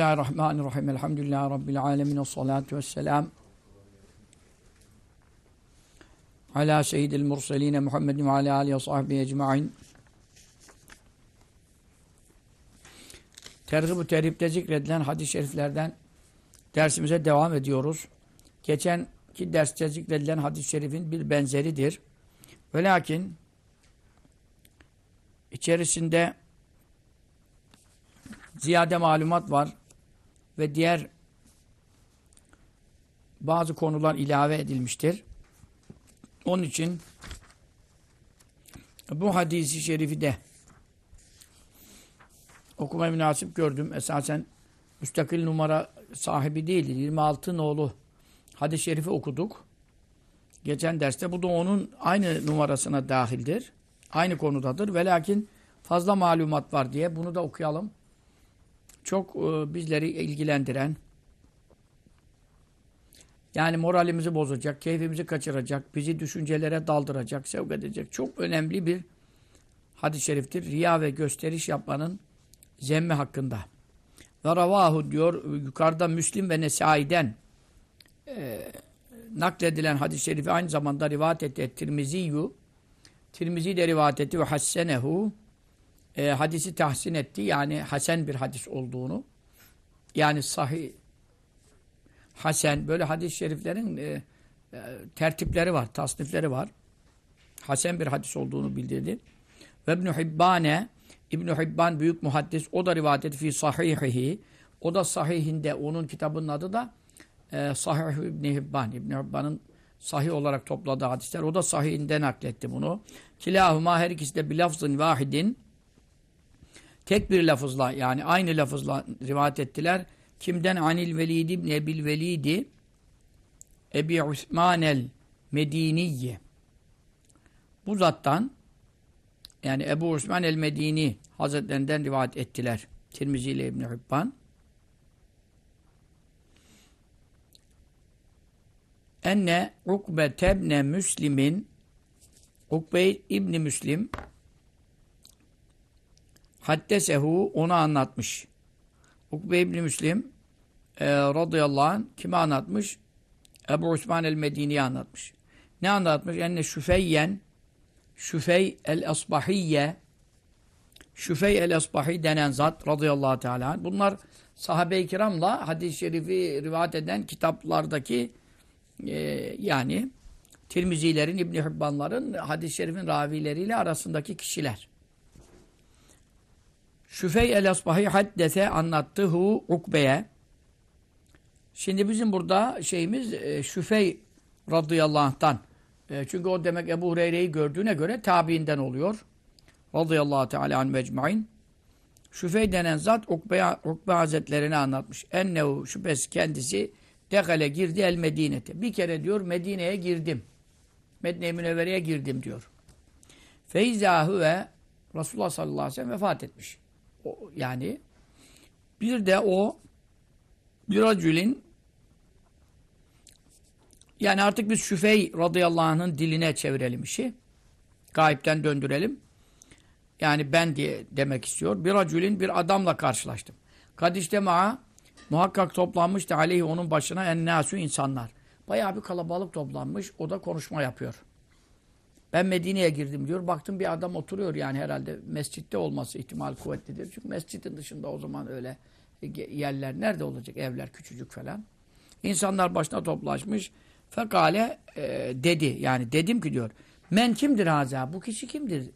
Bismillahirrahmanirrahim. Elhamdülillahi Rabbil alemin. Salatu vesselam. Ala seyyidil murseline Muhammedin ve ala alihi ve sahbihi ecma'in. Tergib-ü Terhib'de zikredilen hadis-i şeriflerden dersimize devam ediyoruz. Geçenki derste zikredilen hadis-i şerifin bir benzeridir. Ve lakin içerisinde ziyade malumat var ve diğer bazı konular ilave edilmiştir. Onun için bu hadisi şerifi de okuma münasip gördüm. Esasen müstakil numara sahibi değildir. 26 nolu hadis-i şerifi okuduk. Geçen derste bu da onun aynı numarasına dahildir. Aynı konudadır. Ve lakin fazla malumat var diye bunu da okuyalım çok e, bizleri ilgilendiren yani moralimizi bozacak, keyfimizi kaçıracak, bizi düşüncelere daldıracak, sevk edecek çok önemli bir hadis-i şeriftir. Riya ve gösteriş yapmanın zemmi hakkında. Ve ravahu diyor yukarıda Müslim ve Nesai'den e, nakledilen hadis-i şerifi aynı zamanda rivayet etti. Tirmiziyu Tirmizi de rivayet etti ve hassenehu e, hadisi tahsin etti. Yani hasen bir hadis olduğunu. Yani sahih, hasen böyle hadis-i şeriflerin e, e, tertipleri var, tasnifleri var. Hasen bir hadis olduğunu bildirdi. Ve İbn-i Hibbane, ibn Hibban büyük muhaddis, o da rivayet etti fi sahihihi. O da sahihinde, onun kitabının adı da e, Sahih ibn Hibban. ibn Hibban'ın sahih olarak topladığı hadisler. O da sahihinde nakletti bunu. Kilahuma her ikisi de bir lafzın vahidin Tek bir lafızla yani aynı lafızla rivayet ettiler. Kimden? Anil Velid ibn Ebil Velidi Ebi Osman el Mediniye. Bu zattan yani Ebu Osman el Medini Hazretlerinden rivayet ettiler. Tirmizi ile İbn Hibban. Enne Ukbe tebne Müslim'in Ukbe İbni Müslim Haddesehu onu anlatmış. Ukbe İbni Müslim e, radıyallahu anh kime anlatmış? Ebu Osman el-Medini'ye anlatmış. Ne anlatmış? Enne Şüfeyyen Şüfey el-Asbahiyye Şüfey el-Asbahi denen zat radıyallahu teala. Bunlar sahabe-i kiramla hadis-i şerifi rivayet eden kitaplardaki e, yani Tirmizilerin, İbn Hibbanların hadis-i şerifin ravileriyle arasındaki kişiler. Şüfey el-Asbahi haddese anlattıhu Ukbe'ye. Şimdi bizim burada şeyimiz e, Şüfey radıyallahu anh'tan. E, çünkü o demek Ebu Hureyre'yi gördüğüne göre tabiinden oluyor. Radıyallahu teala anh mecmain. Şüfey denen zat Ukbe, Ukbe Hazretlerine anlatmış. Ennehu şüphesiz kendisi dekale girdi el Medine'te. Bir kere diyor Medine'ye girdim. Medine-i Münevvere'ye girdim diyor. Feyzâhu ve Resulullah sallallahu aleyhi ve sellem vefat etmiş. Yani bir de o bir acülin yani artık biz Şüfey radıyallahu anh'ın diline çevirelim işi. Gayipten döndürelim. Yani ben diye demek istiyor. Bir acülin bir adamla karşılaştım. Kadişte ma'a muhakkak toplanmıştı aleyhi onun başına ennâsü insanlar. Bayağı bir kalabalık toplanmış. O da konuşma yapıyor. Ben Medine'ye girdim diyor. Baktım bir adam oturuyor yani herhalde mescitte olması ihtimal kuvvetlidir. Çünkü mescidin dışında o zaman öyle yerler nerede olacak? Evler küçücük falan. İnsanlar başına toplaşmış. Fekale e, dedi yani dedim ki diyor. Men kimdir haza? Bu kişi kimdir?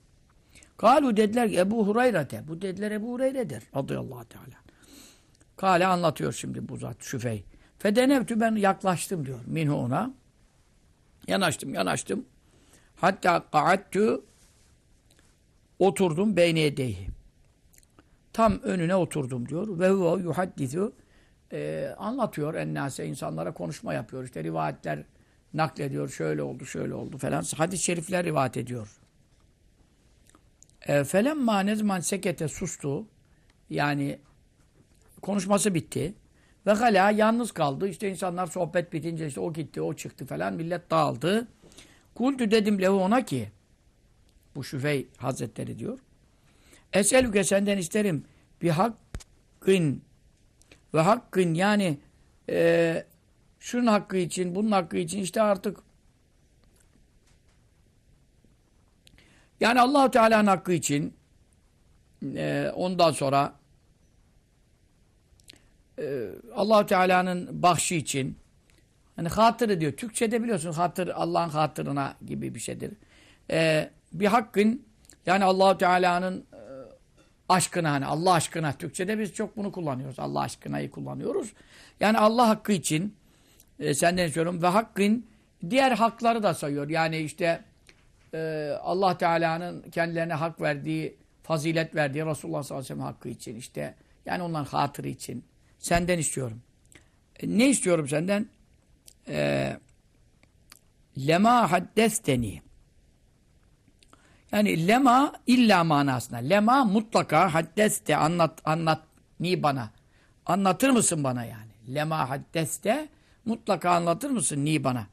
Kalu dediler ki Ebu Hureyre'de. Bu dediler Ebu Hureyre'dir. Radıyallahu teala. Kale anlatıyor şimdi bu zat şüfey. Fedenevtü ben yaklaştım diyor. Minhu ona. Yanaştım yanaştım. Hatta ka'attu oturdum beyne edeyhi. Tam önüne oturdum diyor. Ve huve yuhaddisu e, anlatıyor ennase insanlara konuşma yapıyor. İşte rivayetler naklediyor. Şöyle oldu, şöyle oldu falan. Hadis-i şerifler rivayet ediyor. E, Felemma ne zaman sekete sustu. Yani konuşması bitti. Ve hala yalnız kaldı. İşte insanlar sohbet bitince işte o gitti, o çıktı falan. Millet dağıldı. Kultu dedim lehu ona ki bu Şüfey Hazretleri diyor. Eselüke senden isterim bir hakkın ve hakkın yani e, şunun hakkı için, bunun hakkı için işte artık yani Allahu Teala'nın hakkı için e, ondan sonra e, Allahu Teala'nın bahşi için hani hatırı diyor. Türkçe'de biliyorsun hatır Allah'ın hatırına gibi bir şeydir. E, bir hakkın yani Allahu Teala'nın e, aşkına hani Allah aşkına Türkçe'de biz çok bunu kullanıyoruz. Allah aşkınayı kullanıyoruz. Yani Allah hakkı için e, senden istiyorum ve hakkın diğer hakları da sayıyor. Yani işte e, Allah Teala'nın kendilerine hak verdiği, fazilet verdiği Resulullah sallallahu aleyhi ve sellem hakkı için işte yani onların hatırı için senden istiyorum. E, ne istiyorum senden? E, lema haddesteni yani lema illa manasına. Lema mutlaka haddeste anlat anlat ni bana. Anlatır mısın bana yani? Lema haddeste mutlaka anlatır mısın ni bana?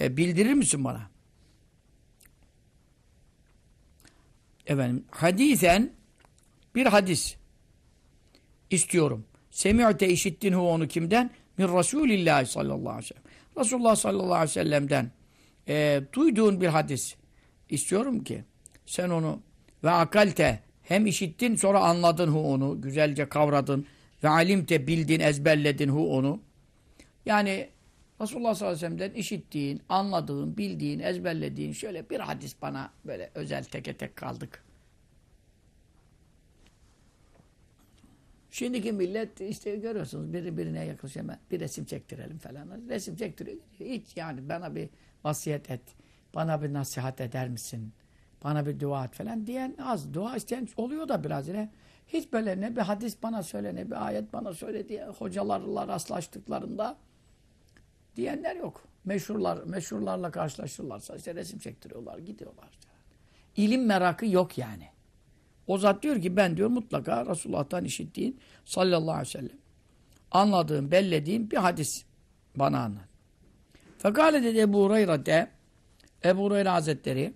E, bildirir misin bana? Efendim hadisen bir hadis istiyorum. Semi'te işittin hu onu kimden? Min Resulillah sallallahu aleyhi ve sellem. Resulullah sallallahu aleyhi ve sellem'den e, duyduğun bir hadis istiyorum ki sen onu ve akalte hem işittin sonra anladın hu onu güzelce kavradın ve alimte bildin ezberledin hu onu yani Resulullah sallallahu aleyhi ve sellem'den işittiğin, anladığın, bildiğin, ezberlediğin şöyle bir hadis bana böyle özel teke tek kaldık. Şimdiki millet işte görüyorsunuz biri birine yaklaşıyor bir resim çektirelim falan. Resim çektiriyor. Hiç yani bana bir vasiyet et. Bana bir nasihat eder misin? Bana bir dua et falan diyen az. Dua isteyen oluyor da biraz yine. Hiç böyle ne bir hadis bana söyle ne bir ayet bana söyle diye hocalarla rastlaştıklarında diyenler yok. Meşhurlar, meşhurlarla karşılaşırlarsa işte resim çektiriyorlar, gidiyorlar. İlim merakı yok yani. O zat diyor ki ben diyor mutlaka Resulullah'tan işittiğin sallallahu aleyhi ve sellem anladığım, bellediğim bir hadis bana anlat. Fekale dedi Ebu Hureyre de Ebu Hureyre Hazretleri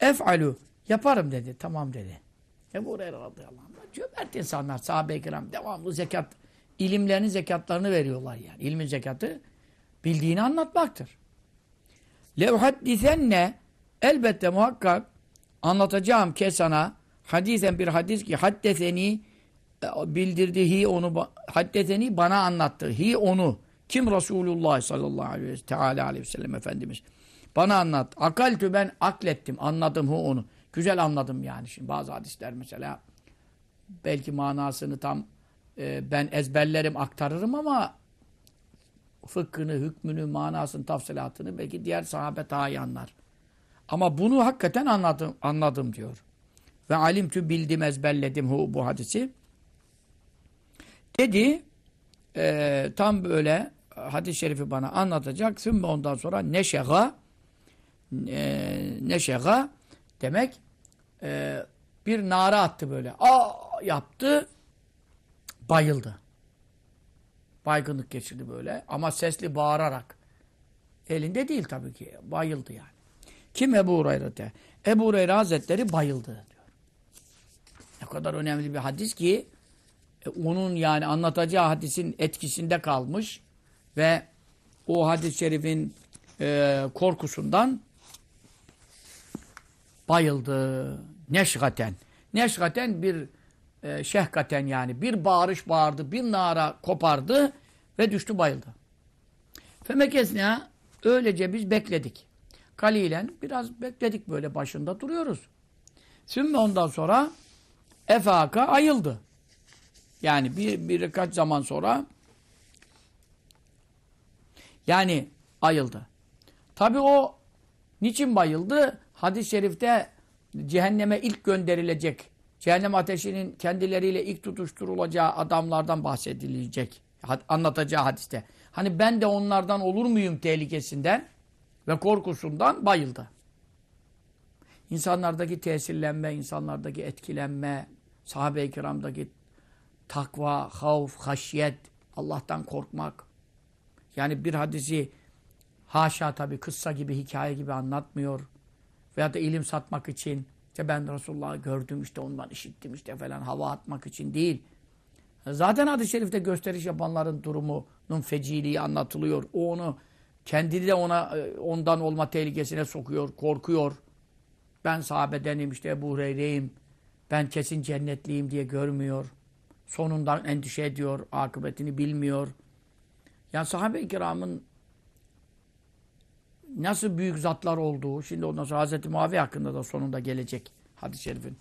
ef'alu yaparım dedi. Tamam dedi. Ebu Hureyre radıyallahu anh. Cömert insanlar, sahabe-i kiram devamlı zekat, ilimlerinin zekatlarını veriyorlar yani. İlmin zekatı bildiğini anlatmaktır. Levhaddisenne elbette muhakkak anlatacağım ki sana hadisen bir hadis ki haddeseni e, bildirdi hi onu haddeseni bana anlattı. Hi onu kim Resulullah sallallahu aleyhi ve teala aleyhi ve sellem Efendimiz bana anlat. Akaltü ben aklettim anladım hu onu. Güzel anladım yani şimdi bazı hadisler mesela belki manasını tam e, ben ezberlerim aktarırım ama fıkhını, hükmünü, manasını, tafsilatını belki diğer sahabe daha iyi anlar. Ama bunu hakikaten anladım, anladım diyor. Ve alimtü bildim, ezberledim hu, bu hadisi. Dedi, e, tam böyle hadis-i şerifi bana anlatacak. Sümme ondan sonra neşega e, neşega demek e, bir nara attı böyle. Aa yaptı, bayıldı. Baygınlık geçirdi böyle ama sesli bağırarak. Elinde değil tabii ki. Bayıldı yani. Kim Ebu Hureyre'de? Ebu Hureyre Hazretleri bayıldı Ne kadar önemli bir hadis ki e, onun yani anlatacağı hadisin etkisinde kalmış ve o hadis-i şerifin e, korkusundan bayıldı. Neşgaten. Neşgaten bir e, şehkaten yani bir bağırış bağırdı, bir nara kopardı ve düştü bayıldı. Femekesne öylece biz bekledik. Kalilen biraz bekledik böyle başında duruyoruz. Sümme ondan sonra efaka ayıldı. Yani bir birkaç zaman sonra yani ayıldı. Tabi o niçin bayıldı? Hadis-i şerifte cehenneme ilk gönderilecek cehennem ateşinin kendileriyle ilk tutuşturulacağı adamlardan bahsedilecek. Anlatacağı hadiste. Hani ben de onlardan olur muyum tehlikesinden ve korkusundan bayıldı. İnsanlardaki tesirlenme, insanlardaki etkilenme, sahabe-i kiramdaki takva, havf, haşyet, Allah'tan korkmak. Yani bir hadisi haşa tabi kıssa gibi, hikaye gibi anlatmıyor. Veya da ilim satmak için işte ben Resulullah'ı gördüm işte ondan işittim işte falan hava atmak için değil. Zaten hadis-i şerifte gösteriş yapanların durumunun feciliği anlatılıyor. O onu kendini de ona ondan olma tehlikesine sokuyor, korkuyor. Ben sahabedenim işte Ebu Hureyre'yim. Ben kesin cennetliyim diye görmüyor. Sonundan endişe ediyor, akıbetini bilmiyor. Yani sahabe-i kiramın nasıl büyük zatlar olduğu, şimdi ondan sonra Hz. Muaviye hakkında da sonunda gelecek hadis-i şerifin.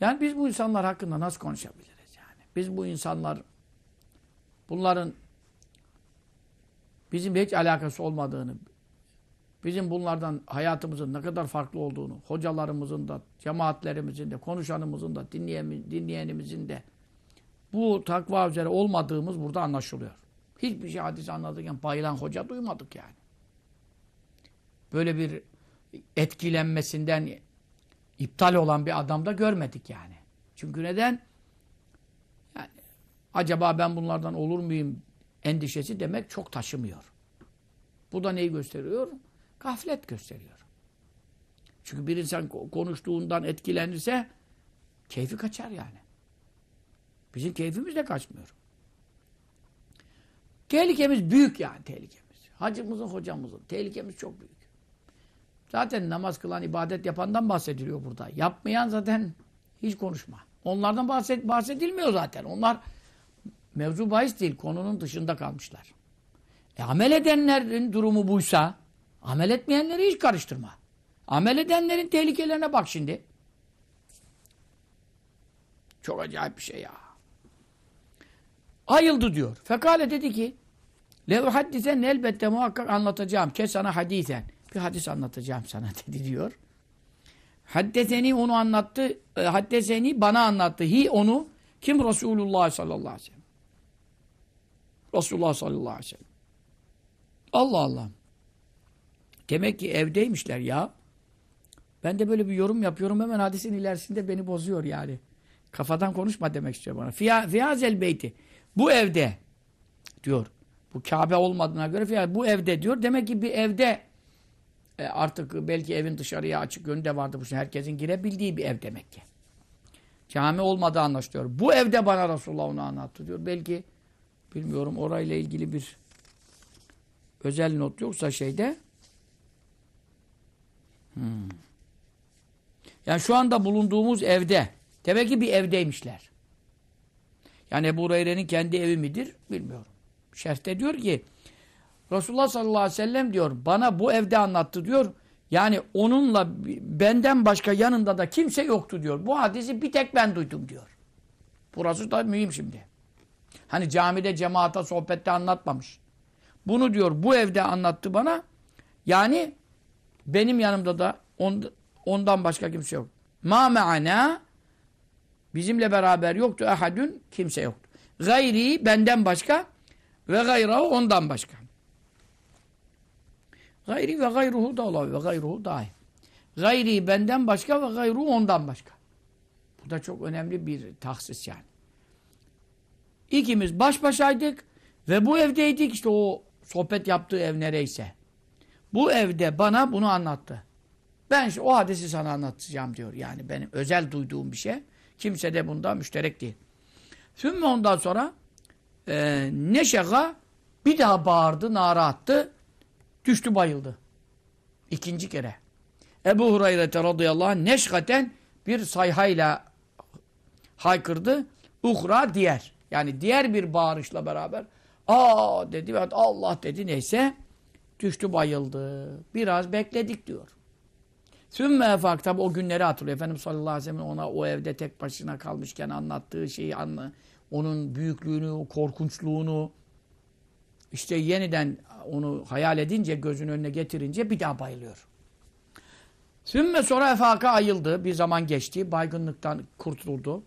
Yani biz bu insanlar hakkında nasıl konuşabiliriz yani? Biz bu insanlar, bunların bizim hiç alakası olmadığını, bizim bunlardan hayatımızın ne kadar farklı olduğunu, hocalarımızın da, cemaatlerimizin de, konuşanımızın da, dinleyenimizin de bu takva üzere olmadığımız burada anlaşılıyor. Hiçbir şey hadis anlatırken bayılan hoca duymadık yani. Böyle bir etkilenmesinden iptal olan bir adam da görmedik yani. Çünkü neden? Yani, acaba ben bunlardan olur muyum endişesi demek çok taşımıyor. Bu da neyi gösteriyor? Gaflet gösteriyor. Çünkü bir insan konuştuğundan etkilenirse keyfi kaçar yani. Bizim keyfimiz de kaçmıyor. Tehlikemiz büyük yani tehlikemiz. Hacımızın, hocamızın. Tehlikemiz çok büyük. Zaten namaz kılan, ibadet yapandan bahsediliyor burada. Yapmayan zaten hiç konuşma. Onlardan bahset, bahsedilmiyor zaten. Onlar mevzu bahis değil, konunun dışında kalmışlar. E, amel edenlerin durumu buysa, amel etmeyenleri hiç karıştırma. Amel edenlerin tehlikelerine bak şimdi. Çok acayip bir şey ya. Ayıldı diyor. Fekale dedi ki Lev haddisen elbette muhakkak anlatacağım. Kes sana hadisen. Bir hadis anlatacağım sana dedi diyor. Haddeseni onu anlattı. E, haddeseni bana anlattı. Hi onu kim? Resulullah sallallahu aleyhi ve sellem. Resulullah sallallahu aleyhi ve sellem. Allah Allah. Demek ki evdeymişler ya. Ben de böyle bir yorum yapıyorum hemen hadisin ilerisinde beni bozuyor yani. Kafadan konuşma demek istiyor bana. Fiyazel beyti. Bu evde diyor. Bu Kabe olmadığına göre bu evde diyor. Demek ki bir evde e artık belki evin dışarıya açık yönü vardı. Bu herkesin girebildiği bir ev demek ki. Cami olmadığı anlaşılıyor. Bu evde bana Resulullah onu anlattı diyor. Belki bilmiyorum orayla ilgili bir özel not yoksa şeyde yani şu anda bulunduğumuz evde demek ki bir evdeymişler. Yani Ebu Hureyre'nin kendi evi midir? Bilmiyorum. Şerhte diyor ki Resulullah sallallahu aleyhi ve sellem diyor bana bu evde anlattı diyor. Yani onunla benden başka yanında da kimse yoktu diyor. Bu hadisi bir tek ben duydum diyor. Burası da mühim şimdi. Hani camide, cemaata, sohbette anlatmamış. Bunu diyor bu evde anlattı bana. Yani benim yanımda da ondan başka kimse yok. Ma me'ana bizimle beraber yoktu ehadün kimse yoktu. Gayri benden başka ve gayrahu ondan başka. Gayri ve gayruhu da olabilir. Ve gayruhu dahi. Gayri benden başka ve gayruhu ondan başka. Bu da çok önemli bir tahsis yani. İkimiz baş başaydık ve bu evdeydik işte o sohbet yaptığı ev nereyse. Bu evde bana bunu anlattı. Ben o hadisi sana anlatacağım diyor. Yani benim özel duyduğum bir şey. Kimse de bunda müşterek değil. Sümme ondan sonra e, Neşega bir daha bağırdı, nara attı. Düştü bayıldı. İkinci kere. Ebu Hureyre radıyallahu anh neşgaten bir sayhayla haykırdı. Uhra diğer. Yani diğer bir bağırışla beraber aa dedi ve Allah dedi neyse düştü bayıldı. Biraz bekledik diyor. Sümme efak tabi o günleri hatırlıyor. Efendimiz sallallahu aleyhi ve sellem ona o evde tek başına kalmışken anlattığı şeyi anla, onun büyüklüğünü, korkunçluğunu işte yeniden onu hayal edince, gözün önüne getirince bir daha bayılıyor. Sümme sonra efaka ayıldı. Bir zaman geçti. Baygınlıktan kurtuldu.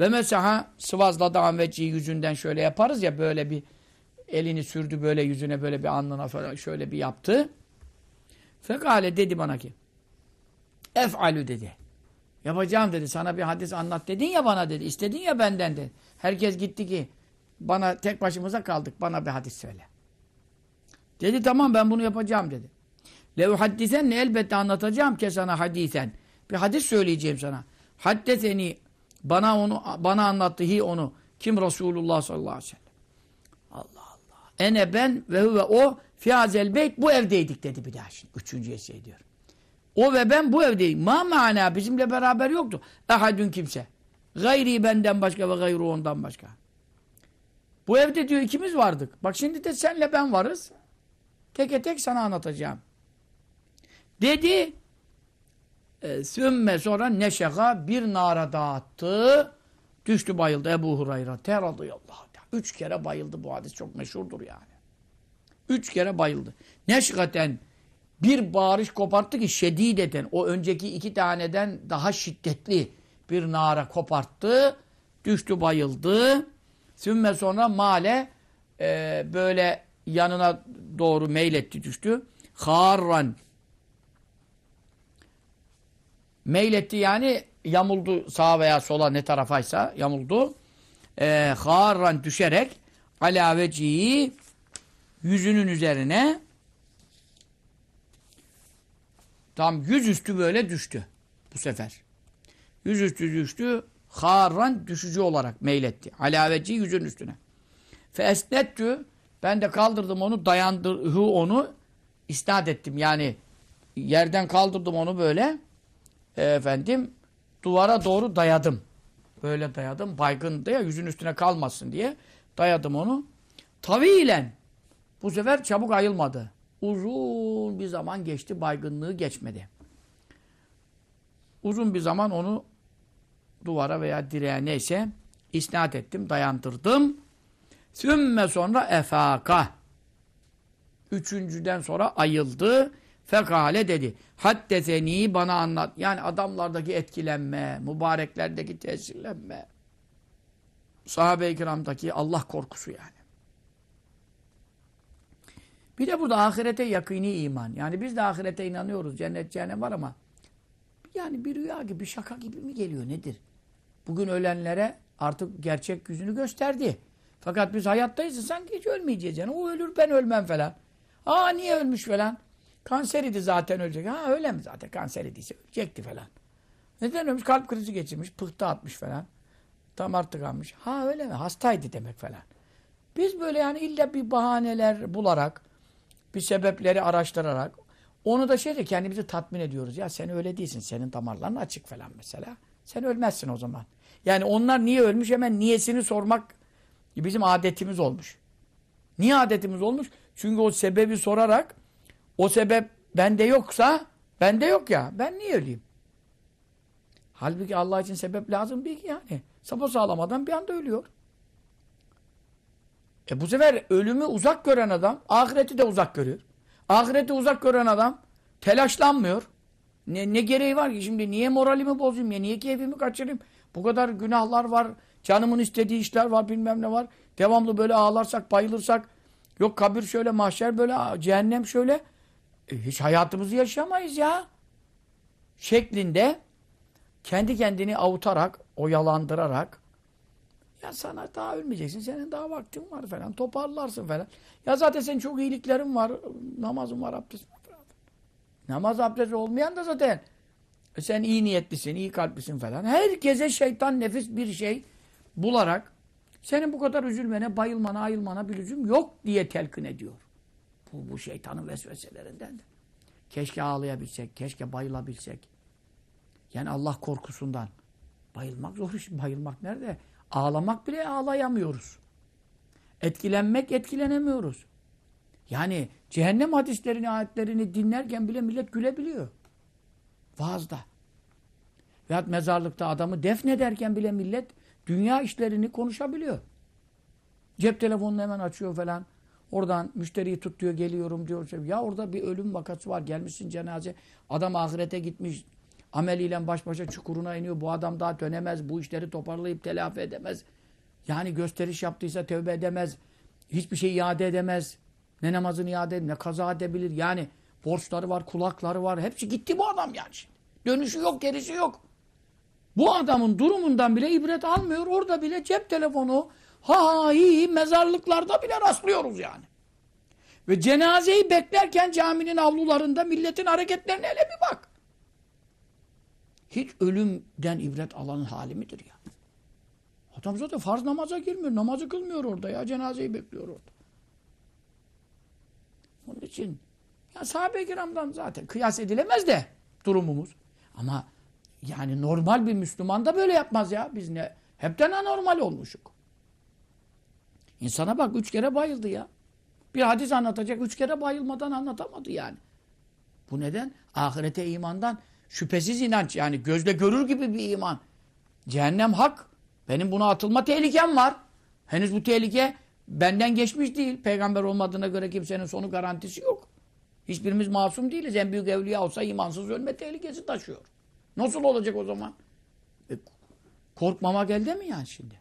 Ve mesela sıvazladı Ahmetciği yüzünden şöyle yaparız ya böyle bir elini sürdü böyle yüzüne böyle bir alnına falan şöyle bir yaptı. Fekale dedi bana ki ef'alü dedi. Yapacağım dedi. Sana bir hadis anlat dedin ya bana dedi. İstedin ya benden dedi. Herkes gitti ki bana tek başımıza kaldık. Bana bir hadis söyle. Dedi tamam ben bunu yapacağım dedi. Lev haddisen ne elbette anlatacağım ki sana hadisen. Bir hadis söyleyeceğim sana. Haddeseni bana onu bana anlattı hi onu. Kim? Resulullah sallallahu aleyhi ve sellem. Allah Allah. Ene ben ve huve o fiyazel beyt bu evdeydik dedi bir daha şimdi. Üçüncüye şey diyor. O ve ben bu evdeydik. Ma mana bizimle beraber yoktu. Ehadün kimse. Gayri benden başka ve gayru ondan başka. Bu evde diyor ikimiz vardık. Bak şimdi de senle ben varız. Teke tek sana anlatacağım. Dedi. E, sümme sonra neşega bir nara dağıttı. Düştü bayıldı Ebu Hurayra. Teradıyallahu Üç kere bayıldı bu hadis. Çok meşhurdur yani. Üç kere bayıldı. Neşgaten bir bağırış koparttı ki şedideten o önceki iki taneden daha şiddetli bir nara koparttı. Düştü bayıldı. Sümme sonra male e, böyle yanına doğru meyletti düştü. Harran meyletti yani yamuldu sağa veya sola ne tarafaysa yamuldu. E, harran düşerek alaveciyi yüzünün üzerine tam yüzüstü böyle düştü bu sefer. Yüzüstü düştü. Harran düşücü olarak meyletti. Alaveci yüzün üstüne. Fesnettü ben de kaldırdım onu dayandırhı onu isnat ettim. Yani yerden kaldırdım onu böyle e, efendim duvara doğru dayadım. Böyle dayadım. Baygın diye yüzün üstüne kalmasın diye dayadım onu. Tavilen bu sefer çabuk ayılmadı. Uzun bir zaman geçti. Baygınlığı geçmedi. Uzun bir zaman onu duvara veya direğe neyse isnat ettim, dayandırdım. Sümme sonra efaka. Üçüncüden sonra ayıldı. Fekale dedi. Haddeseni bana anlat. Yani adamlardaki etkilenme, mübareklerdeki tesirlenme. Sahabe-i kiramdaki Allah korkusu yani. Bir de burada ahirete yakini iman. Yani biz de ahirete inanıyoruz. Cennet cehennem var ama yani bir rüya gibi, şaka gibi mi geliyor nedir? Bugün ölenlere artık gerçek yüzünü gösterdi. Fakat biz hayattayız sanki hiç ölmeyeceğiz yani. O ölür ben ölmem falan. Aa niye ölmüş falan. Kanser idi zaten ölecek. Ha öyle mi zaten kanser idiyse ölecekti falan. Neden ölmüş? Kalp krizi geçirmiş, pıhtı atmış falan. Damar tıkanmış. Ha öyle mi? Hastaydı demek falan. Biz böyle yani illa bir bahaneler bularak, bir sebepleri araştırarak, onu da şeyde kendimizi tatmin ediyoruz. Ya sen öyle değilsin, senin damarların açık falan mesela. Sen ölmezsin o zaman. Yani onlar niye ölmüş hemen niyesini sormak bizim adetimiz olmuş. Niye adetimiz olmuş? Çünkü o sebebi sorarak o sebep bende yoksa bende yok ya. Ben niye öleyim? Halbuki Allah için sebep lazım değil ki yani. Sapasağlam adam bir anda ölüyor. E bu sefer ölümü uzak gören adam ahireti de uzak görüyor. Ahireti uzak gören adam telaşlanmıyor. Ne, ne gereği var ki şimdi niye moralimi bozayım ya niye keyfimi kaçırayım? Bu kadar günahlar var, canımın istediği işler var bilmem ne var. Devamlı böyle ağlarsak, bayılırsak yok kabir şöyle, mahşer böyle, cehennem şöyle. E, hiç hayatımızı yaşamayız ya. Şeklinde kendi kendini avutarak, oyalandırarak ya sana daha ölmeyeceksin. Senin daha vaktin var falan. Toparlarsın falan. Ya zaten senin çok iyiliklerin var. Namazın var, abdestin var. Namaz abdest olmayan da zaten e sen iyi niyetlisin, iyi kalplisin falan. Herkese şeytan nefis bir şey bularak senin bu kadar üzülmene, bayılmana, ayılmana bir lüzum yok diye telkin ediyor. Bu, bu şeytanın vesveselerinden de. Keşke ağlayabilsek, keşke bayılabilsek. Yani Allah korkusundan. Bayılmak zor iş. Bayılmak nerede? Ağlamak bile ağlayamıyoruz. Etkilenmek etkilenemiyoruz. Yani cehennem hadislerini, ayetlerini dinlerken bile millet gülebiliyor. Vaazda. Veyahut mezarlıkta adamı defnederken bile millet dünya işlerini konuşabiliyor. Cep telefonunu hemen açıyor falan. Oradan müşteriyi tut diyor, geliyorum diyor. Ya orada bir ölüm vakası var, gelmişsin cenaze. Adam ahirete gitmiş, ameliyle baş başa çukuruna iniyor. Bu adam daha dönemez, bu işleri toparlayıp telafi edemez. Yani gösteriş yaptıysa tövbe edemez. Hiçbir şey iade edemez. Ne namazını iade edemez, ne kaza edebilir. Yani borçları var, kulakları var. Hepsi gitti bu adam yani şimdi. Dönüşü yok, gerisi yok. Bu adamın durumundan bile ibret almıyor. Orada bile cep telefonu ha ha hi, hi mezarlıklarda bile rastlıyoruz yani. Ve cenazeyi beklerken caminin avlularında milletin hareketlerine hele bir bak. Hiç ölümden ibret alanın hali midir ya? Adam zaten farz namaza girmiyor. Namazı kılmıyor orada ya. Cenazeyi bekliyor orada. Onun için ya sahabe-i kiramdan zaten kıyas edilemez de durumumuz. Ama yani normal bir Müslüman da böyle yapmaz ya. Biz ne hepten anormal olmuşuk. İnsana bak üç kere bayıldı ya. Bir hadis anlatacak üç kere bayılmadan anlatamadı yani. Bu neden? Ahirete imandan şüphesiz inanç yani gözle görür gibi bir iman. Cehennem hak. Benim buna atılma tehlikem var. Henüz bu tehlike benden geçmiş değil. Peygamber olmadığına göre kimsenin sonu garantisi yok. Hiçbirimiz masum değiliz. En büyük evliya olsa imansız ölme tehlikesi taşıyor. Nasıl olacak o zaman? E, korkmamak elde mi yani şimdi?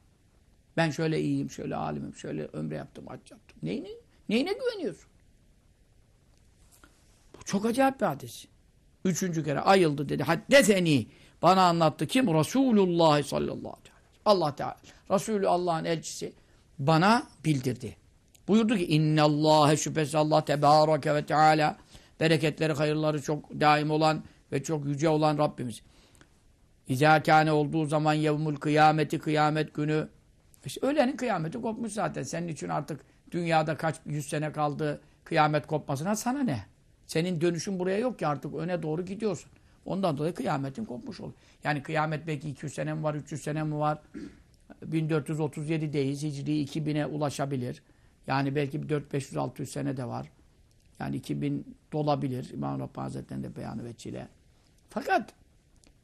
Ben şöyle iyiyim, şöyle alimim, şöyle ömre yaptım, hac yaptım. Neyine, neyine güveniyorsun? Bu çok acayip bir hadis. Üçüncü kere ayıldı dedi. Haddeseni. Bana anlattı kim? Resulullah sallallahu aleyhi ve sellem. Allah Teala. Resulü Allah'ın elçisi bana bildirdi. Buyurdu ki innallâhe şüphesiz Allah tebâreke ve teâlâ bereketleri, hayırları çok daim olan ve çok yüce olan Rabbimiz. İzâ kâne olduğu zaman yevmul kıyameti kıyamet günü işte ölenin kıyameti kopmuş zaten. Senin için artık dünyada kaç yüz sene kaldı kıyamet kopmasına sana ne? Senin dönüşün buraya yok ki artık öne doğru gidiyorsun. Ondan dolayı kıyametin kopmuş olur. Yani kıyamet belki 200 sene mi var, 300 sene mi var? 1437'deyiz. Hicri 2000'e ulaşabilir. Yani belki 4-500-600 sene de var. Yani 2000 dolabilir. İmam Rabbani Hazretleri'nin de beyanı veçile. Fakat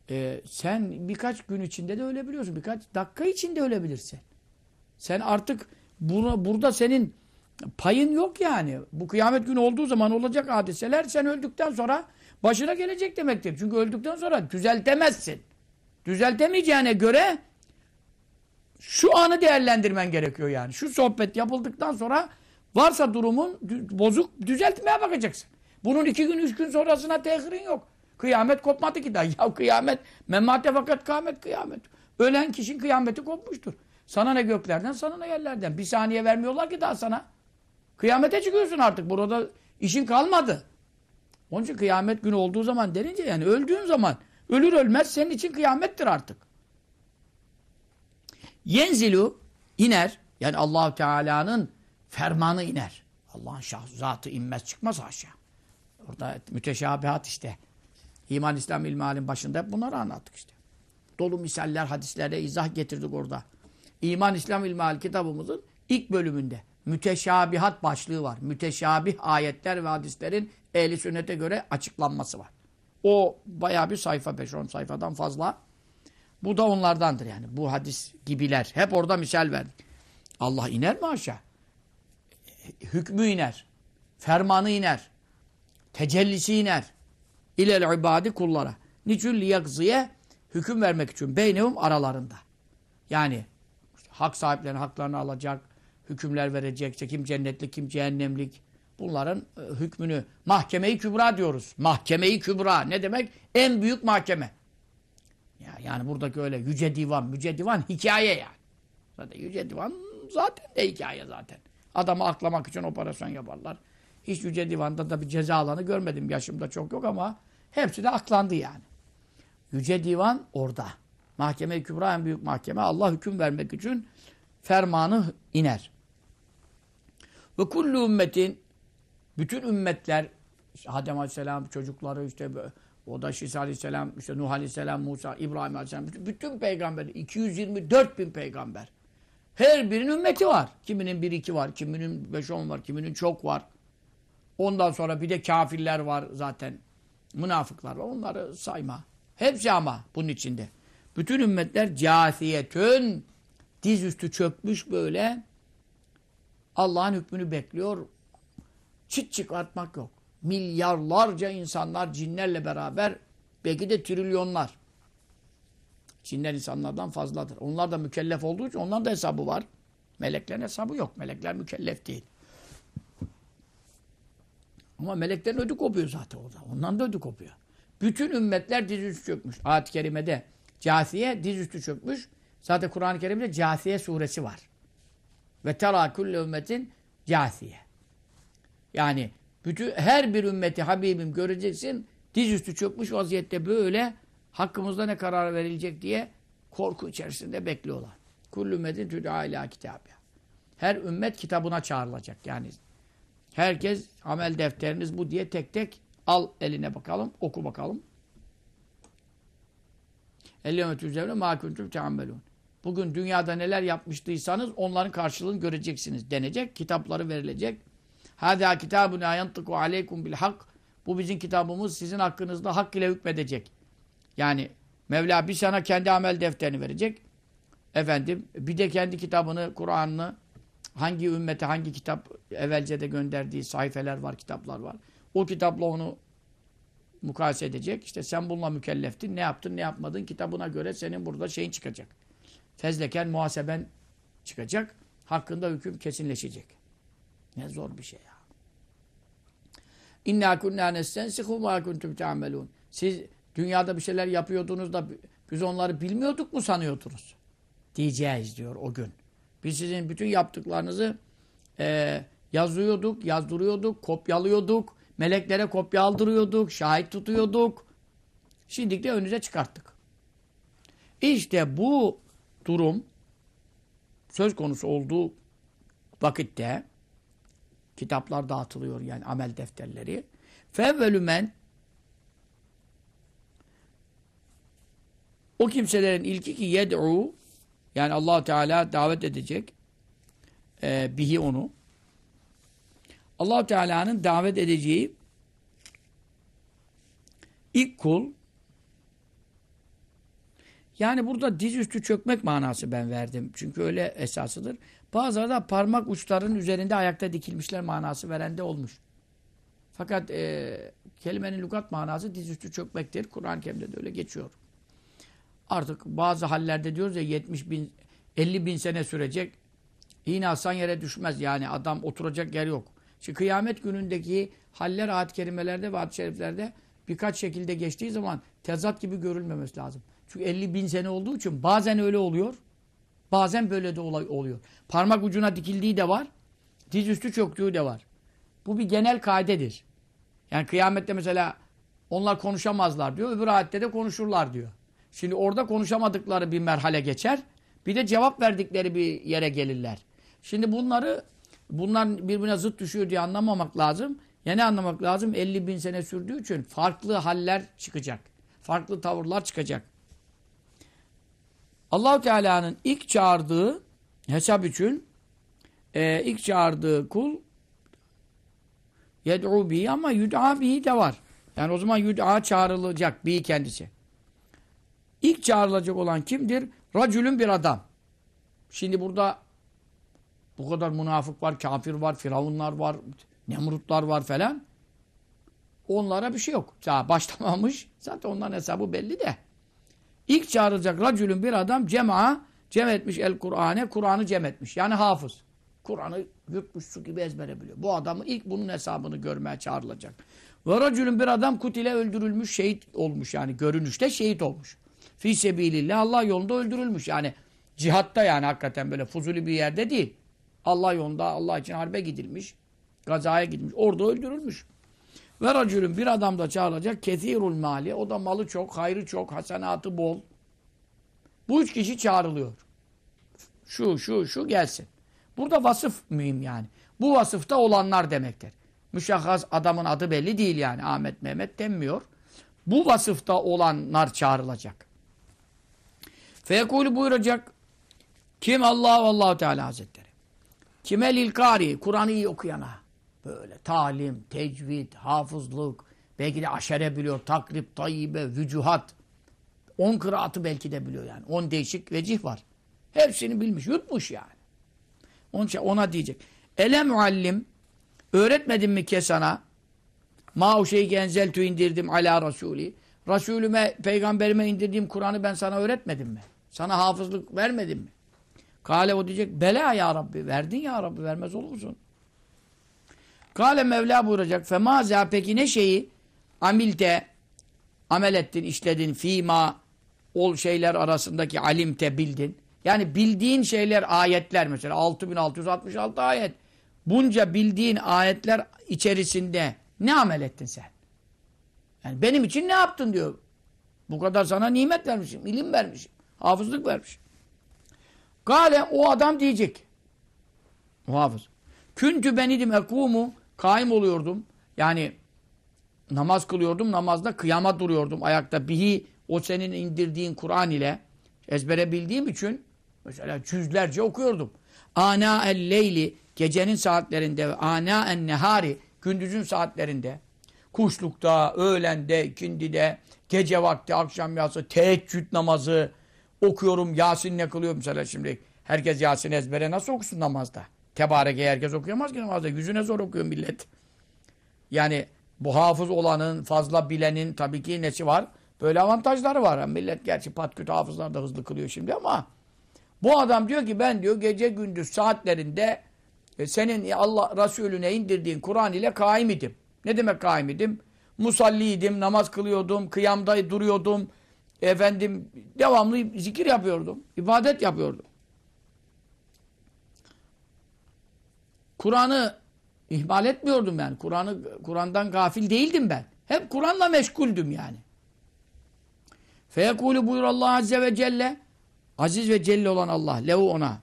e, sen birkaç gün içinde de ölebiliyorsun. Birkaç dakika içinde ölebilirsin. Sen artık buna, burada senin payın yok yani. Bu kıyamet günü olduğu zaman olacak hadiseler sen öldükten sonra başına gelecek demektir. Çünkü öldükten sonra düzeltemezsin. Düzeltemeyeceğine göre şu anı değerlendirmen gerekiyor yani. Şu sohbet yapıldıktan sonra varsa durumun bozuk düzeltmeye bakacaksın. Bunun iki gün, üç gün sonrasına tehirin yok. Kıyamet kopmadı ki daha. Ya kıyamet, memate fakat kıyamet kıyamet. Ölen kişinin kıyameti kopmuştur. Sana ne göklerden, sana ne yerlerden. Bir saniye vermiyorlar ki daha sana. Kıyamete çıkıyorsun artık. Burada işin kalmadı. Onun için kıyamet günü olduğu zaman denince yani öldüğün zaman ölür ölmez senin için kıyamettir artık. Yenzilu iner. Yani Allahu Teala'nın fermanı iner. Allah'ın şah zatı inmez çıkmaz aşağı. Orada müteşabihat işte. İman İslam ilmihalin başında hep bunları anlattık işte. Dolu misaller, hadislerde izah getirdik orada. İman İslam ilmihal kitabımızın ilk bölümünde müteşabihat başlığı var. Müteşabih ayetler ve hadislerin ehli sünnete göre açıklanması var. O bayağı bir sayfa, 5-10 sayfadan fazla. Bu da onlardandır yani. Bu hadis gibiler. Hep orada misal verdik. Allah iner mi aşağı? Hükmü iner. Fermanı iner. Tecellisi iner. İlel ibadi kullara. Niçin liyakziye? Hüküm vermek için. Beynevum aralarında. Yani hak sahiplerinin haklarını alacak, hükümler verecek, kim cennetlik, kim cehennemlik. Bunların e, hükmünü mahkemeyi kübra diyoruz. Mahkemeyi kübra ne demek? En büyük mahkeme. Ya, yani buradaki öyle yüce divan, müce divan hikaye yani. Zaten yüce divan zaten de hikaye zaten. Adamı aklamak için operasyon yaparlar. Hiç yüce divanda da bir ceza alanı görmedim. Yaşımda çok yok ama hepsi de aklandı yani. Yüce divan orada. Mahkeme-i Kübra en büyük mahkeme. Allah hüküm vermek için fermanı iner. Ve kullu ümmetin bütün ümmetler işte Adem Aleyhisselam çocukları işte o da İsa Aleyhisselam, işte Nuh Aleyhisselam, Musa, İbrahim Aleyhisselam bütün, bütün peygamber 224 bin peygamber. Her birinin ümmeti var. Kiminin bir iki var, kiminin beş on var, kiminin çok var. Ondan sonra bir de kafirler var zaten. Münafıklar var. Onları sayma. Hepsi ama bunun içinde. Bütün ümmetler casiyetün dizüstü çökmüş böyle Allah'ın hükmünü bekliyor. Çıt çıkartmak yok. Milyarlarca insanlar cinlerle beraber belki de trilyonlar. Cinler insanlardan fazladır. Onlar da mükellef olduğu için onların da hesabı var. Meleklerin hesabı yok. Melekler mükellef değil. Ama meleklerin ödü kopuyor zaten orada. Ondan da ödü kopuyor. Bütün ümmetler dizüstü çökmüş. Ayet-i Kerime'de Câsiye dizüstü çökmüş. Zaten Kur'an-ı Kerim'de Câsiye suresi var. Ve terâ kulle ümmetin Câsiye. Yani bütün her bir ümmeti Habibim göreceksin dizüstü çökmüş vaziyette böyle hakkımızda ne karar verilecek diye korku içerisinde bekliyorlar. Kullu ümmetin tüd'a ila kitabı. Her ümmet kitabına çağrılacak. Yani herkes amel defteriniz bu diye tek tek al eline bakalım, oku bakalım. Elleme tüzevne mâ teammelûn. Bugün dünyada neler yapmıştıysanız onların karşılığını göreceksiniz denecek. Kitapları verilecek. Hâdâ kitâbun âyantıku aleykum bil hak. Bu bizim kitabımız sizin hakkınızda hak ile hükmedecek. Yani Mevla bir sana kendi amel defterini verecek. Efendim bir de kendi kitabını, Kur'an'ını hangi ümmete hangi kitap evvelce de gönderdiği sayfeler var, kitaplar var. O kitapla onu mukayese edecek. İşte sen bununla mükelleftin. Ne yaptın, ne yapmadın kitabına göre senin burada şeyin çıkacak. Fezleken muhaseben çıkacak. Hakkında hüküm kesinleşecek. Ne zor bir şey ya. İnna kunna nestensihu ma kuntum ta'melun. Siz dünyada bir şeyler yapıyordunuz da biz onları bilmiyorduk mu sanıyordunuz? Diyeceğiz diyor o gün. Biz sizin bütün yaptıklarınızı e, yazıyorduk, yazdırıyorduk, kopyalıyorduk, meleklere kopya aldırıyorduk, şahit tutuyorduk. Şimdi de önünüze çıkarttık. İşte bu durum söz konusu olduğu vakitte kitaplar dağıtılıyor yani amel defterleri. Fevvelümen o kimselerin ilki ki yed'u yani allah Teala davet edecek e, bihi onu. allah Teala'nın davet edeceği ilk kul yani burada dizüstü çökmek manası ben verdim. Çünkü öyle esasıdır. Bazıları da parmak uçlarının üzerinde ayakta dikilmişler manası veren de olmuş. Fakat e, kelimenin lügat manası dizüstü çökmektir. Kur'an-ı Kerim'de de öyle geçiyor. Artık bazı hallerde diyoruz ya 70 bin, 50 bin sene sürecek. Yine asan yere düşmez. Yani adam oturacak yer yok. Şimdi kıyamet günündeki haller ayet kelimelerde ve ayet şeriflerde birkaç şekilde geçtiği zaman tezat gibi görülmemesi lazım. Çünkü 50 bin sene olduğu için bazen öyle oluyor. Bazen böyle de olay oluyor. Parmak ucuna dikildiği de var. Dizüstü çöktüğü de var. Bu bir genel kaidedir. Yani kıyamette mesela onlar konuşamazlar diyor. Öbür ayette de konuşurlar diyor. Şimdi orada konuşamadıkları bir merhale geçer. Bir de cevap verdikleri bir yere gelirler. Şimdi bunları bunlar birbirine zıt düşüyor diye anlamamak lazım. Yani anlamak lazım 50 bin sene sürdüğü için farklı haller çıkacak. Farklı tavırlar çıkacak. Allahu Teala'nın ilk çağırdığı hesap için e, ilk çağırdığı kul yed'u bihi ama yud'a bihi de var. Yani o zaman yud'a çağrılacak bihi kendisi. İlk çağrılacak olan kimdir? Racülün bir adam. Şimdi burada bu kadar münafık var, kafir var, firavunlar var, nemrutlar var falan. Onlara bir şey yok. Daha başlamamış. Zaten onların hesabı belli de. İlk çağrılacak racülün bir adam cema cem etmiş el Kur'an'e Kur'an'ı cem etmiş. Yani hafız. Kur'an'ı yutmuş su gibi ezbere biliyor. Bu adamın ilk bunun hesabını görmeye çağrılacak. Ve racülün bir adam kutile öldürülmüş şehit olmuş yani görünüşte şehit olmuş. Fi sebilillah Allah yolunda öldürülmüş. Yani cihatta yani hakikaten böyle fuzuli bir yerde değil. Allah yolunda Allah için harbe gidilmiş. Gazaya gitmiş. Orada öldürülmüş. Ve racülün bir adam da çağıracak kethirul mali. O da malı çok, hayrı çok, hasenatı bol. Bu üç kişi çağrılıyor. Şu, şu, şu gelsin. Burada vasıf mühim yani. Bu vasıfta olanlar demektir. Müşahhas adamın adı belli değil yani. Ahmet, Mehmet denmiyor. Bu vasıfta olanlar çağrılacak. Fekulü buyuracak. Kim? Allah Allahu Teala Hazretleri. Kime lil kari? Kur'an'ı iyi okuyana. Böyle talim, tecvid, hafızlık, belki de aşere biliyor, takrib, tayyibe, vücuhat. On kıraatı belki de biliyor yani. On değişik vecih var. Hepsini bilmiş, yutmuş yani. Onun için ona diyecek. Ele muallim, öğretmedim mi ke sana? Ma o şeyi genzeltü indirdim ala Rasuli. Resulüme, peygamberime indirdiğim Kur'an'ı ben sana öğretmedim mi? Sana hafızlık vermedim mi? Kale o diyecek, bela ya Rabbi, verdin ya Rabbi, vermez olur musun? Kale Mevla buyuracak. Femaza peki ne şeyi amilte amel ettin, işledin fîmâ ol şeyler arasındaki alimte bildin. Yani bildiğin şeyler ayetler mesela 6666 ayet. Bunca bildiğin ayetler içerisinde ne amel ettin sen? Yani benim için ne yaptın diyor. Bu kadar sana nimet vermişim, ilim vermişim, hafızlık vermişim. Gale o adam diyecek. Muhafız. Küntü benidim ekumu kaim oluyordum. Yani namaz kılıyordum. Namazda kıyama duruyordum. Ayakta bihi o senin indirdiğin Kur'an ile ezbere bildiğim için mesela cüzlerce okuyordum. Ana el leyli gecenin saatlerinde ve ana en nehari gündüzün saatlerinde kuşlukta, öğlende, ikindide, gece vakti, akşam yatsı, teheccüd namazı okuyorum. Yasin ne kılıyorum mesela şimdi. Herkes Yasin ezbere nasıl okusun namazda? Tebareke'yi herkes okuyamaz ki namazda. Yüzüne zor okuyor millet. Yani bu hafız olanın, fazla bilenin tabii ki nesi var? Böyle avantajları var. Millet gerçi patküt hafızlar da hızlı kılıyor şimdi ama bu adam diyor ki ben diyor gece gündüz saatlerinde e, senin Allah Resulüne indirdiğin Kur'an ile kaim idim. Ne demek kaim idim? Musalliydim, namaz kılıyordum, kıyamda duruyordum. Efendim devamlı zikir yapıyordum, ibadet yapıyordum. Kur'an'ı ihmal etmiyordum yani. Kur'an'ı Kur'an'dan gafil değildim ben. Hep Kur'an'la meşguldüm yani. Feyekulu buyur Allah Azze ve Celle Aziz ve Celle olan Allah. Lehu ona.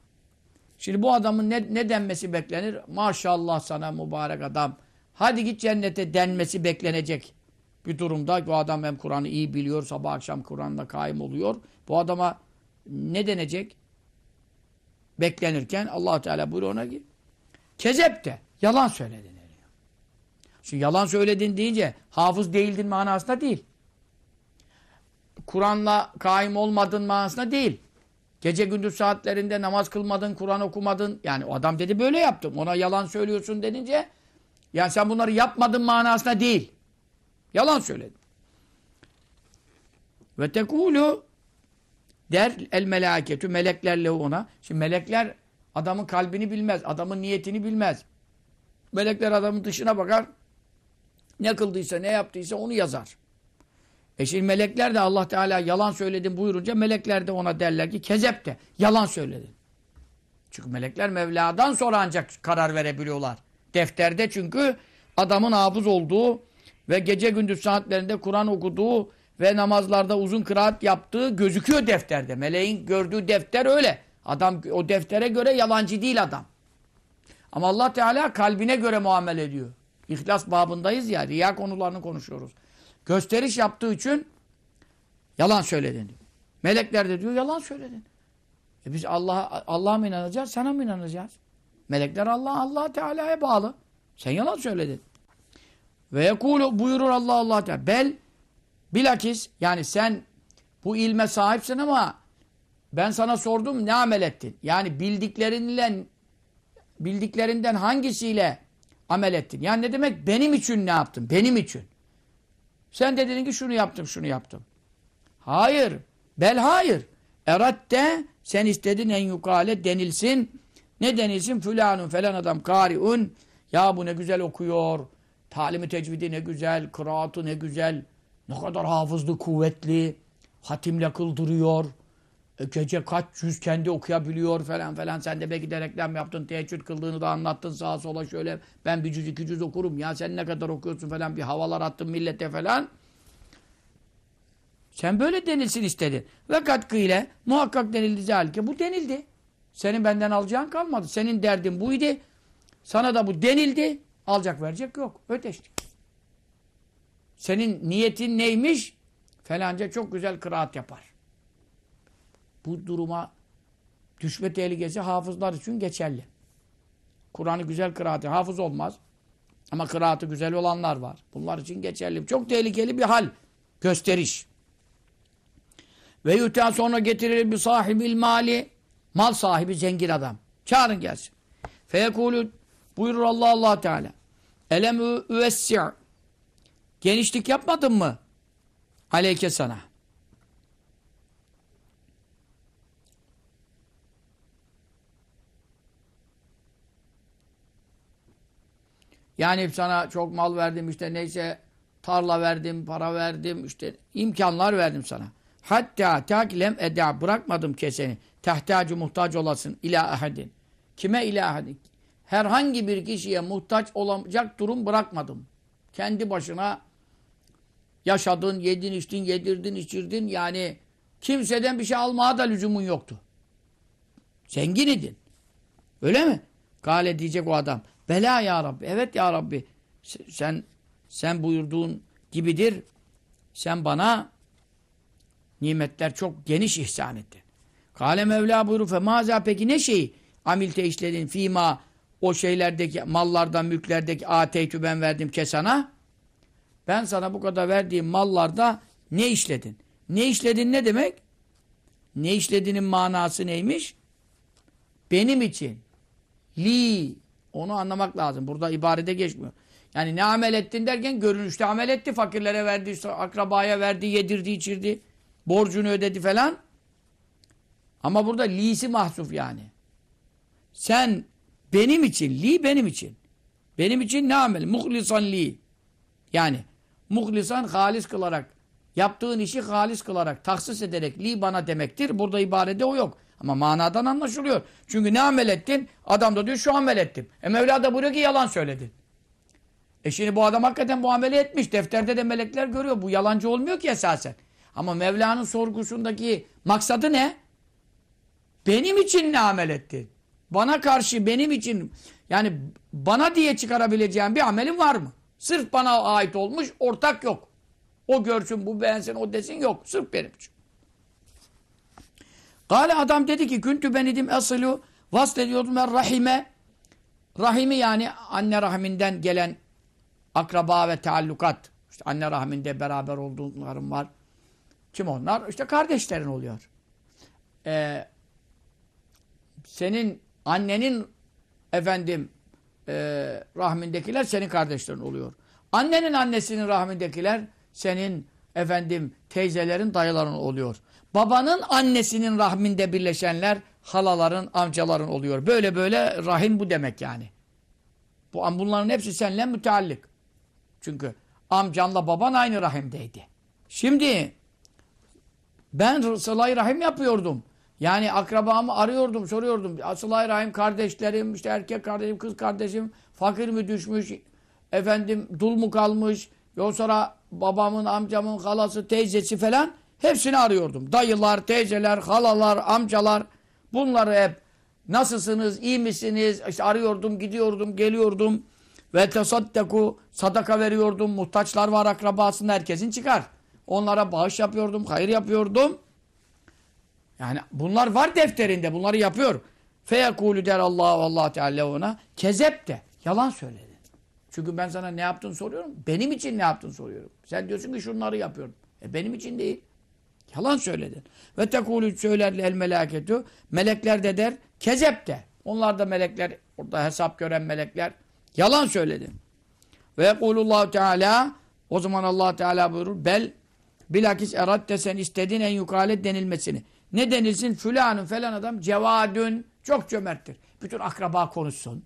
Şimdi bu adamın ne, ne denmesi beklenir? Maşallah sana mübarek adam. Hadi git cennete denmesi beklenecek bir durumda. Bu adam hem Kur'an'ı iyi biliyor. Sabah akşam Kur'an'la kaim oluyor. Bu adama ne denecek? Beklenirken allah Teala buyuruyor ona ki kezep de yalan söyledin deniyor. Şimdi yalan söyledin deyince hafız değildin manasında değil. Kur'an'la kaim olmadın manasında değil. Gece gündüz saatlerinde namaz kılmadın, Kur'an okumadın. Yani o adam dedi böyle yaptım. Ona yalan söylüyorsun denince yani sen bunları yapmadın manasında değil. Yalan söyledin. Ve tekulu der el melaketü meleklerle ona. Şimdi melekler adamın kalbini bilmez, adamın niyetini bilmez. Melekler adamın dışına bakar. Ne kıldıysa, ne yaptıysa onu yazar. E şimdi melekler de Allah Teala yalan söyledin buyurunca melekler de ona derler ki kezep de yalan söyledin. Çünkü melekler Mevla'dan sonra ancak karar verebiliyorlar. Defterde çünkü adamın hafız olduğu ve gece gündüz saatlerinde Kur'an okuduğu ve namazlarda uzun kıraat yaptığı gözüküyor defterde. Meleğin gördüğü defter öyle. Adam o deftere göre yalancı değil adam. Ama Allah Teala kalbine göre muamele ediyor. İhlas babındayız ya, riya konularını konuşuyoruz. Gösteriş yaptığı için yalan söyledin. Melekler de diyor yalan söyledin. E biz Allah'a Allah'a mı inanacağız, sana mı inanacağız? Melekler Allah Allah Teala'ya bağlı. Sen yalan söyledin. Ve yekulu buyurur Allah Allah Teala. Bel bilakis yani sen bu ilme sahipsin ama ben sana sordum ne amel ettin? Yani bildiklerinle bildiklerinden hangisiyle amel ettin? Yani ne demek benim için ne yaptın? Benim için. Sen de dedin ki şunu yaptım, şunu yaptım. Hayır. Bel hayır. Eratte sen istedin en yukale denilsin. Ne denilsin? Fülanun falan adam kariun. Ya bu ne güzel okuyor. Talimi tecvidi ne güzel. Kıraatı ne güzel. Ne kadar hafızlı, kuvvetli. Hatimle kıldırıyor. E, gece kaç yüz kendi okuyabiliyor falan falan. Sen de belki de reklam yaptın. Teheccüd kıldığını da anlattın sağa sola şöyle. Ben bir cüz iki cüz okurum. Ya sen ne kadar okuyorsun falan. Bir havalar attın millete falan. Sen böyle denilsin istedin. Ve katkıyla muhakkak denildi zalike. Bu denildi. Senin benden alacağın kalmadı. Senin derdin buydu. Sana da bu denildi. Alacak verecek yok. Ödeştik. Senin niyetin neymiş? Falanca çok güzel kıraat yapar. Bu duruma düşme tehlikesi hafızlar için geçerli. Kur'an'ı güzel kıraatı hafız olmaz. Ama kıraatı güzel olanlar var. Bunlar için geçerli. Çok tehlikeli bir hal. Gösteriş. Ve yuta sonra getirir bir sahibil mali. Mal sahibi zengin adam. Çağırın gelsin. Feyekulü buyurur Allah Allah Teala. Elem üvessi' Genişlik yapmadın mı? Aleyke sana. Yani sana çok mal verdim işte neyse tarla verdim, para verdim işte imkanlar verdim sana. Hatta takilem eda bırakmadım keseni. Tehtacı muhtaç olasın ila ahadin. Kime ila ahadin? Herhangi bir kişiye muhtaç olacak durum bırakmadım. Kendi başına yaşadın, yedin, içtin, yedirdin, içirdin. Yani kimseden bir şey almaya da lüzumun yoktu. Zengin idin. Öyle mi? Kale diyecek o adam. Bela ya Rabbi. Evet ya Rabbi. Sen sen buyurduğun gibidir. Sen bana nimetler çok geniş ihsan ettin. Kale Mevla buyurur. Femaza peki ne şeyi amilte işledin fima o şeylerdeki mallardan mülklerdeki ateytü ben verdim kesana. Ben sana bu kadar verdiğim mallarda ne işledin? Ne işledin ne demek? Ne işlediğinin manası neymiş? Benim için. Li. Onu anlamak lazım. Burada ibarede geçmiyor. Yani ne amel ettin derken görünüşte amel etti. Fakirlere verdi, akrabaya verdi, yedirdi, içirdi. Borcunu ödedi falan. Ama burada li'si mahsuf yani. Sen benim için, li benim için. Benim için ne amel? Muhlisan li. Yani muhlisan halis kılarak, yaptığın işi halis kılarak, taksis ederek li bana demektir. Burada ibarede o yok. Ama manadan anlaşılıyor. Çünkü ne amel ettin? Adam da diyor şu amel ettim. E Mevla da buyuruyor ki yalan söyledin. E şimdi bu adam hakikaten bu ameli etmiş. Defterde de melekler görüyor. Bu yalancı olmuyor ki esasen. Ama Mevla'nın sorgusundaki maksadı ne? Benim için ne amel ettin? Bana karşı benim için yani bana diye çıkarabileceğim bir amelin var mı? Sırf bana ait olmuş ortak yok. O görsün bu beğensin o desin yok. Sırf benim için. Gale adam dedi ki küntü ben idim asılu vaslediyordum er rahime rahimi yani anne rahminden gelen akraba ve taallukat. İşte anne rahminde beraber olduğunlarım var. Kim onlar? İşte kardeşlerin oluyor. Ee, senin annenin efendim e, rahmindekiler senin kardeşlerin oluyor. Annenin annesinin rahmindekiler senin efendim teyzelerin, dayıların oluyor. Babanın annesinin rahminde birleşenler halaların, amcaların oluyor. Böyle böyle rahim bu demek yani. Bu bunların hepsi seninle müteallik. Çünkü amcanla baban aynı rahimdeydi. Şimdi ben sıla rahim yapıyordum. Yani akrabamı arıyordum, soruyordum. Sıla rahim kardeşlerim, işte erkek kardeşim, kız kardeşim fakir mi düşmüş, efendim dul mu kalmış, yoksa babamın, amcamın, halası, teyzesi falan hepsini arıyordum. Dayılar, teyzeler, halalar, amcalar bunları hep nasılsınız, iyi misiniz? İşte arıyordum, gidiyordum, geliyordum. Ve tesaddeku sadaka veriyordum. Muhtaçlar var akrabasında herkesin çıkar. Onlara bağış yapıyordum, hayır yapıyordum. Yani bunlar var defterinde. Bunları yapıyor. Feyekulü der Allah Allah Teala ona. Kezep de. Yalan söyledin. Çünkü ben sana ne yaptığını soruyorum. Benim için ne yaptığını soruyorum. Sen diyorsun ki şunları yapıyorum. E benim için değil. Yalan söyledin. Ve tekulü söyler el meleketü. Melekler de der. Kezep de. Onlar da melekler. Orada hesap gören melekler. Yalan söyledin. Ve yekulullahu teala o zaman Allah Teala buyurur. Bel bilakis eratte sen istediğin en yukalet denilmesini. Ne denilsin? Fülanın falan adam cevadün çok cömerttir. Bütün akraba konuşsun.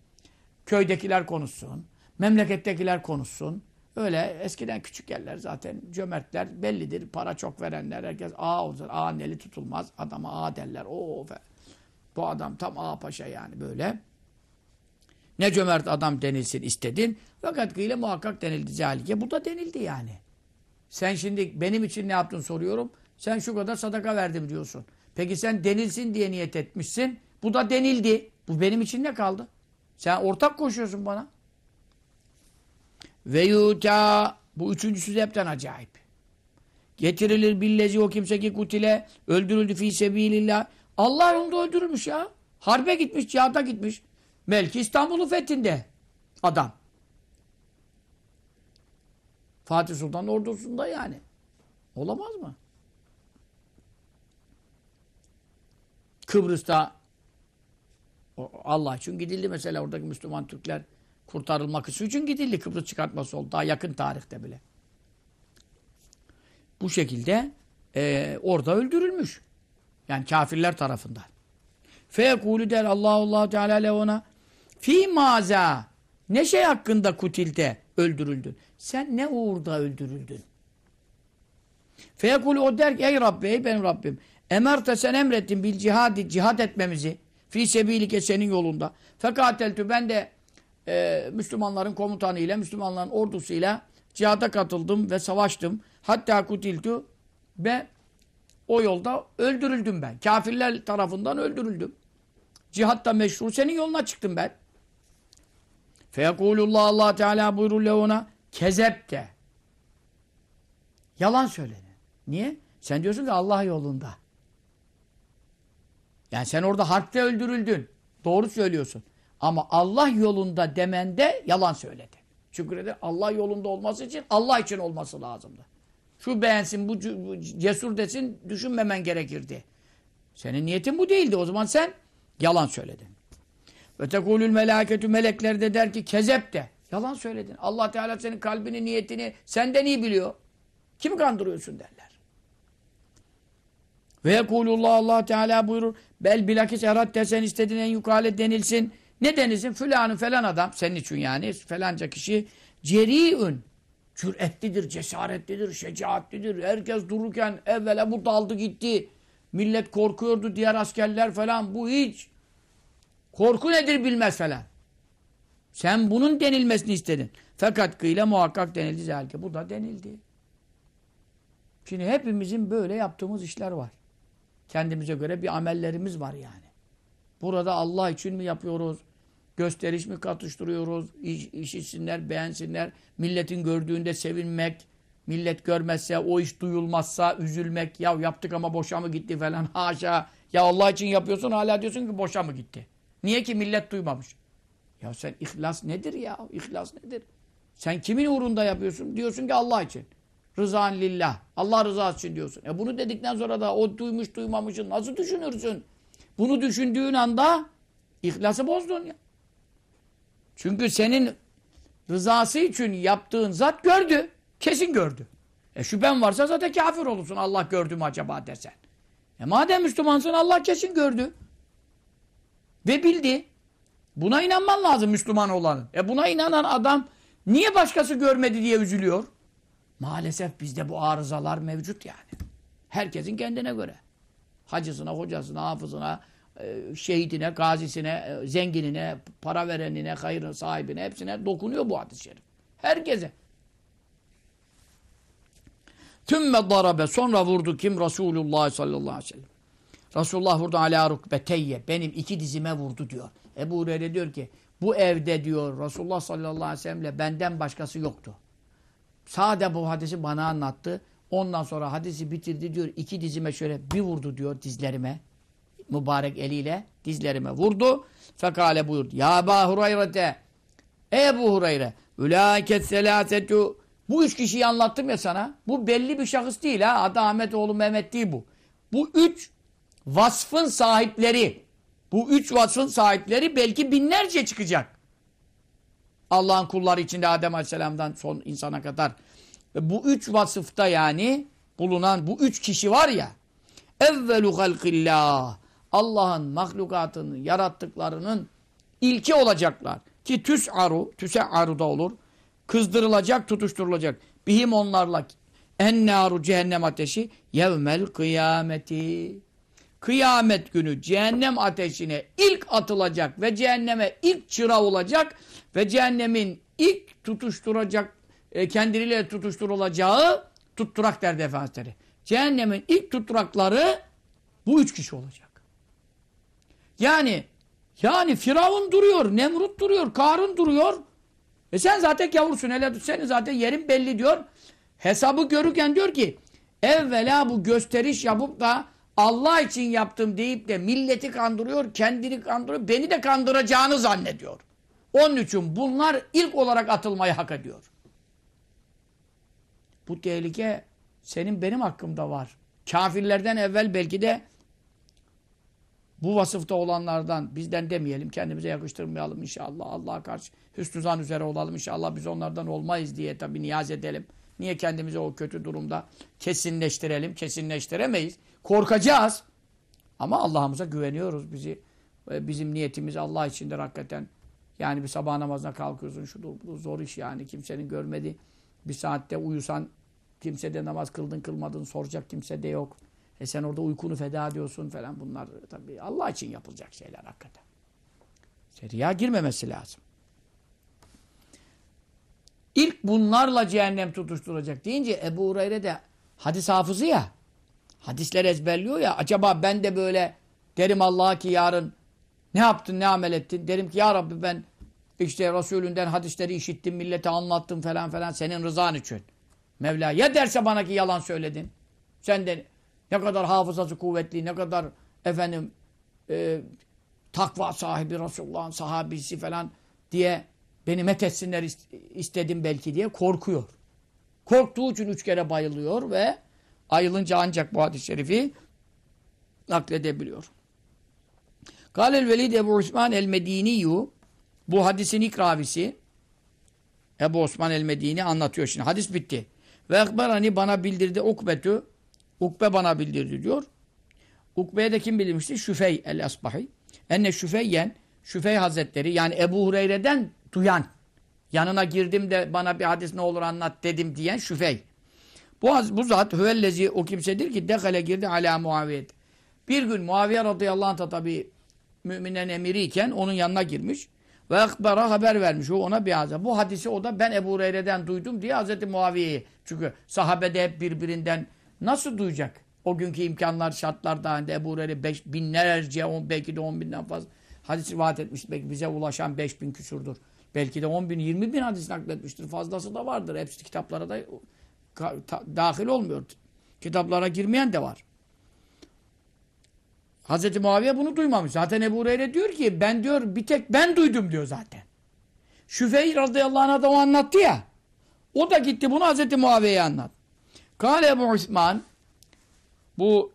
Köydekiler konuşsun. Memlekettekiler konuşsun. Öyle eskiden küçük yerler zaten cömertler bellidir. Para çok verenler herkes ağa olur. Ağa neli tutulmaz. Adama ağa derler. Oo, bu adam tam ağa paşa yani böyle. Ne cömert adam denilsin istedin. Fakat kıyla muhakkak denildi zalike. Bu da denildi yani. Sen şimdi benim için ne yaptın soruyorum. Sen şu kadar sadaka verdim diyorsun. Peki sen denilsin diye niyet etmişsin. Bu da denildi. Bu benim için ne kaldı? Sen ortak koşuyorsun bana. Ve yuta bu üçüncüsü de hepten acayip. Getirilir billezi o kimse ki kutile öldürüldü fi sebilillah. Allah yolunda öldürülmüş ya. Harbe gitmiş, cihada gitmiş. Belki İstanbul'un fethinde adam. Fatih Sultan ordusunda yani. Olamaz mı? Kıbrıs'ta Allah için gidildi mesela oradaki Müslüman Türkler kurtarılmak için gidildi. Kıbrıs çıkartması oldu. Daha yakın tarihte bile. Bu şekilde e, orada öldürülmüş. Yani kafirler tarafından. Feyekulü der Allah Allah Teala ona fi maza ne şey hakkında kutilde öldürüldün? Sen ne uğurda öldürüldün? Feyekulü o der ki ey Rabbi ey benim Rabbim emerte sen emrettin bil cihadi cihad etmemizi fi sebilike senin yolunda. Fekateltü ben de e, Müslümanların komutanıyla Müslümanların ordusuyla cihada katıldım ve savaştım. Hatta kutiltu ve o yolda öldürüldüm ben. Kafirler tarafından öldürüldüm. Cihatta meşru. Senin yoluna çıktım ben. Feyekulullah Allah Teala buyurur ona kezepte. Yalan söyledin. Niye? Sen diyorsun ki Allah yolunda. Yani sen orada harpte öldürüldün. Doğru söylüyorsun. Ama Allah yolunda demende yalan söyledin. Çünkü Allah yolunda olması için Allah için olması lazımdı. Şu beğensin, bu cesur desin düşünmemen gerekirdi. Senin niyetin bu değildi. O zaman sen yalan söyledin. Ve tekulül melaketü melekler de der ki kezep de. Yalan söyledin. Allah Teala senin kalbini, niyetini senden iyi biliyor. Kimi kandırıyorsun derler. Ve yekulullah Allah Teala buyurur. Bel bilakis erat sen istediğin en yukale denilsin. Ne denilsin? Fülanın falan adam. Senin için yani. Falanca kişi. Ceriün. Cüretlidir, cesaretlidir, şecaatlidir. Herkes dururken evvela bu daldı gitti. Millet korkuyordu diğer askerler falan. Bu hiç. Korku nedir bilmez falan. Sen bunun denilmesini istedin. Fakat kıyla muhakkak denildi zelke. Bu da denildi. Şimdi hepimizin böyle yaptığımız işler var. Kendimize göre bir amellerimiz var yani. Burada Allah için mi yapıyoruz? Gösteriş mi katıştırıyoruz? İş, işitsinler, beğensinler. Milletin gördüğünde sevinmek. Millet görmezse, o iş duyulmazsa üzülmek. Ya yaptık ama boşa mı gitti falan. Haşa. Ya Allah için yapıyorsun hala diyorsun ki boşa mı gitti? Niye ki millet duymamış? Ya sen ihlas nedir ya? İhlas nedir? Sen kimin uğrunda yapıyorsun? Diyorsun ki Allah için. Rızan lillah. Allah rızası için diyorsun. E bunu dedikten sonra da o duymuş duymamışın nasıl düşünürsün? Bunu düşündüğün anda ihlası bozdun ya. Çünkü senin rızası için yaptığın zat gördü. Kesin gördü. E şüphen varsa zaten kafir olursun Allah gördü mü acaba desen. E madem Müslümansın Allah kesin gördü. Ve bildi. Buna inanman lazım Müslüman olanın. E buna inanan adam niye başkası görmedi diye üzülüyor? Maalesef bizde bu arızalar mevcut yani. Herkesin kendine göre. Hacısına, hocasına, hafızına, şehidine, gazisine, e, zenginine, para verenine, hayırın sahibine hepsine dokunuyor bu hadis-i şerif. Herkese. Tümme darabe sonra vurdu kim? Resulullah sallallahu aleyhi ve sellem. Resulullah vurdu ala rukbeteyye. Benim iki dizime vurdu diyor. Ebu Hureyre diyor ki bu evde diyor Resulullah sallallahu aleyhi ve sellemle benden başkası yoktu. Sade bu hadisi bana anlattı. Ondan sonra hadisi bitirdi diyor. iki dizime şöyle bir vurdu diyor dizlerime. Mübarek eliyle dizlerime vurdu. Fekale buyurdu. Ya Ebu Hureyre'te Ey Ebu Hureyre Ülâket selâsetü Bu üç kişiyi anlattım ya sana. Bu belli bir şahıs değil ha. Adı Ahmet oğlu Mehmet değil bu. Bu üç vasfın sahipleri. Bu üç vasfın sahipleri belki binlerce çıkacak. Allah'ın kulları içinde Adem Aleyhisselam'dan son insana kadar. Bu üç vasıfta yani bulunan bu üç kişi var ya evvelu halkillah Allah'ın mahlukatını yarattıklarının ilki olacaklar. Ki tüs'aru, tüse'aru da olur. Kızdırılacak, tutuşturulacak. Bihim onlarla ennâru cehennem ateşi yevmel kıyameti. Kıyamet günü cehennem ateşine ilk atılacak ve cehenneme ilk çıra olacak ve cehennemin ilk tutuşturacak, e, kendiliğiyle tutuşturulacağı tutturak derdi Efendimiz. Cehennemin ilk tutturakları bu üç kişi olacak. Yani yani Firavun duruyor, Nemrut duruyor, Karun duruyor. E sen zaten gavursun hele senin zaten yerin belli diyor. Hesabı görürken diyor ki evvela bu gösteriş yapıp da Allah için yaptım deyip de milleti kandırıyor, kendini kandırıyor, beni de kandıracağını zannediyor. Onun için bunlar ilk olarak atılmayı hak ediyor. Bu tehlike senin benim hakkımda var. Kafirlerden evvel belki de bu vasıfta olanlardan bizden demeyelim, kendimize yakıştırmayalım inşallah. Allah'a karşı hüsnü zan üzere olalım inşallah. Biz onlardan olmayız diye tabii niyaz edelim. Niye kendimizi o kötü durumda kesinleştirelim? Kesinleştiremeyiz. Korkacağız. Ama Allah'ımıza güveniyoruz. Bizi e, bizim niyetimiz Allah içindir hakikaten. Yani bir sabah namazına kalkıyorsun. Şudur bu zor iş yani. Kimsenin görmediği bir saatte uyusan kimse de namaz kıldın kılmadın soracak kimse de yok. E sen orada uykunu feda ediyorsun falan bunlar tabii Allah için yapılacak şeyler hakikaten. Riya girmemesi lazım. İlk bunlarla cehennem tutuşturacak deyince Ebu Hureyre de hadis hafızı ya. Hadisler ezberliyor ya. Acaba ben de böyle derim Allah'a ki yarın Ne yaptın, ne amel ettin? Derim ki ya Rabbi ben işte Resulünden hadisleri işittim, millete anlattım falan falan senin rızan için. Mevla ya derse bana ki yalan söyledin. Sen de ne kadar hafızası kuvvetli, ne kadar efendim e, takva sahibi Resulullah'ın sahabisi falan diye beni methetsinler istedim belki diye korkuyor. Korktuğu için üç kere bayılıyor ve ayılınca ancak bu hadis-i şerifi nakledebiliyor. Galel Velid Ebu Osman el-Mediniyu bu hadisin ilk ravisi Ebu Osman el-Medini anlatıyor şimdi. Hadis bitti. Ve ekberani bana bildirdi ukbetü Ukbe bana bildirdi diyor. Ukbe'ye de kim bildirmişti? Şüfey el-Asbahi. Enne Şüfeyyen Şüfey Hazretleri yani Ebu Hureyre'den duyan yanına girdim de bana bir hadis ne olur anlat dedim diyen Şüfey. Bu, bu zat hüvellezi o kimsedir ki dekale girdi ala Muaviyet. Bir gün Muaviye radıyallahu anh tabi müminen emiriyken onun yanına girmiş. Ve ekbera haber vermiş o ona bir azap. Bu hadisi o da ben Ebu Hureyre'den duydum diye Hazreti Muaviye'yi. Çünkü sahabede hep birbirinden nasıl duyacak? O günkü imkanlar, şartlar dahilinde Ebu Hureyre beş, binlerce, on, belki de on binden fazla hadis rivayet etmiş. Belki bize ulaşan beş bin küsurdur. Belki de on bin, yirmi bin hadis nakletmiştir. Fazlası da vardır. Hepsi kitaplara da dahil olmuyor. Kitaplara girmeyen de var. Hazreti Muaviye bunu duymamış. Zaten Ebu Hureyre diyor ki ben diyor bir tek ben duydum diyor zaten. Şüfey radıyallahu anh'a da o anlattı ya. O da gitti bunu Hazreti Muaviye'ye anlat. Kale Ebu Osman bu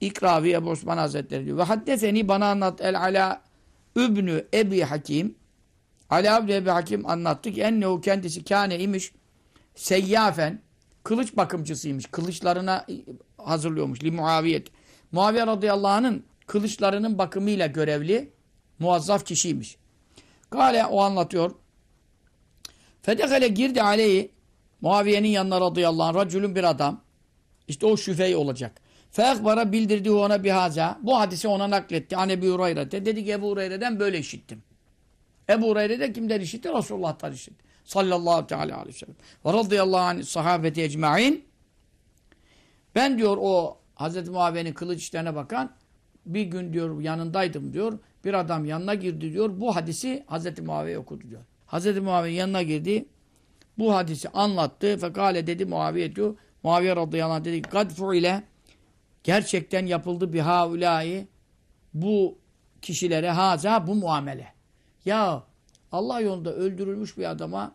İkravi Ebu Osman Hazretleri diyor. Ve haddeseni bana anlat el ala übnü Ebi Hakim Ala İbni Ebi Hakim anlattı ki ennehu kendisi kâne imiş seyyafen kılıç bakımcısıymış. Kılıçlarına hazırlıyormuş. Li Muaviyet. Muaviye radıyallahu anh'ın kılıçlarının bakımıyla görevli muazzaf kişiymiş. Gale o anlatıyor. Fedekale girdi aleyhi Muaviye'nin yanına radıyallahu anh racülün bir adam. İşte o şüfey olacak. Feekbara bildirdi ona bihaza. Bu hadisi ona nakletti. An Ebu Hureyre'de. Dedi ki Ebu Hureyre'den böyle işittim. Ebu Hureyre'de kimden işitti? Resulullah'tan işitti. Sallallahu teala aleyhi ve sellem. Ve radıyallahu anh sahabeti ecma'in. Ben diyor o Hazreti Muaviye'nin kılıç işlerine bakan bir gün diyor yanındaydım diyor. Bir adam yanına girdi diyor. Bu hadisi Hazreti Muaviye okudu diyor. Hazreti Muaviye yanına girdi. Bu hadisi anlattı. Fekale dedi Muaviye diyor. Muaviye radıyallahu anh dedi. Gadfu ile gerçekten yapıldı bir haulâi bu kişilere haza bu muamele. Ya Allah yolunda öldürülmüş bir adama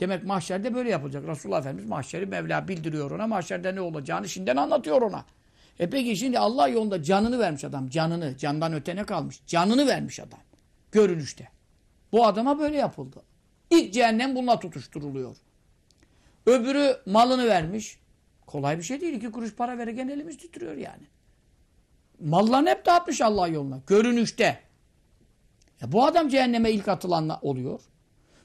demek mahşerde böyle yapılacak. Resulullah Efendimiz mahşeri Mevla bildiriyor ona. Mahşerde ne olacağını şimdiden anlatıyor ona. E peki şimdi Allah yolunda canını vermiş adam. Canını. Candan ötene kalmış. Canını vermiş adam. Görünüşte. Bu adama böyle yapıldı. İlk cehennem bununla tutuşturuluyor. Öbürü malını vermiş. Kolay bir şey değil. İki kuruş para verirken elimiz titriyor yani. Mallarını hep dağıtmış Allah yoluna. Görünüşte. E bu adam cehenneme ilk atılan oluyor.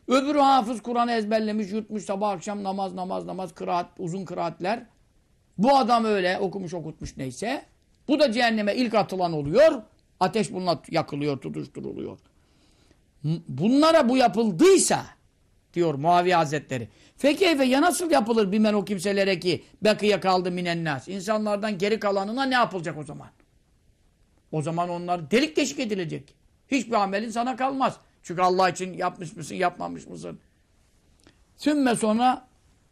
Öbürü hafız Kur'an'ı ezberlemiş, yutmuş sabah akşam namaz namaz namaz, kıraat, uzun kıraatler. Bu adam öyle okumuş okutmuş neyse. Bu da cehenneme ilk atılan oluyor. Ateş bununla yakılıyor, tutuşturuluyor. Bunlara bu yapıldıysa diyor Muaviye Hazretleri. Fekeyfe ya nasıl yapılır bimen o kimselere ki bekiye kaldı minennas. İnsanlardan geri kalanına ne yapılacak o zaman? O zaman onlar delik deşik edilecek. Hiçbir amelin sana kalmaz. Çünkü Allah için yapmış mısın, yapmamış mısın? Sümme sonra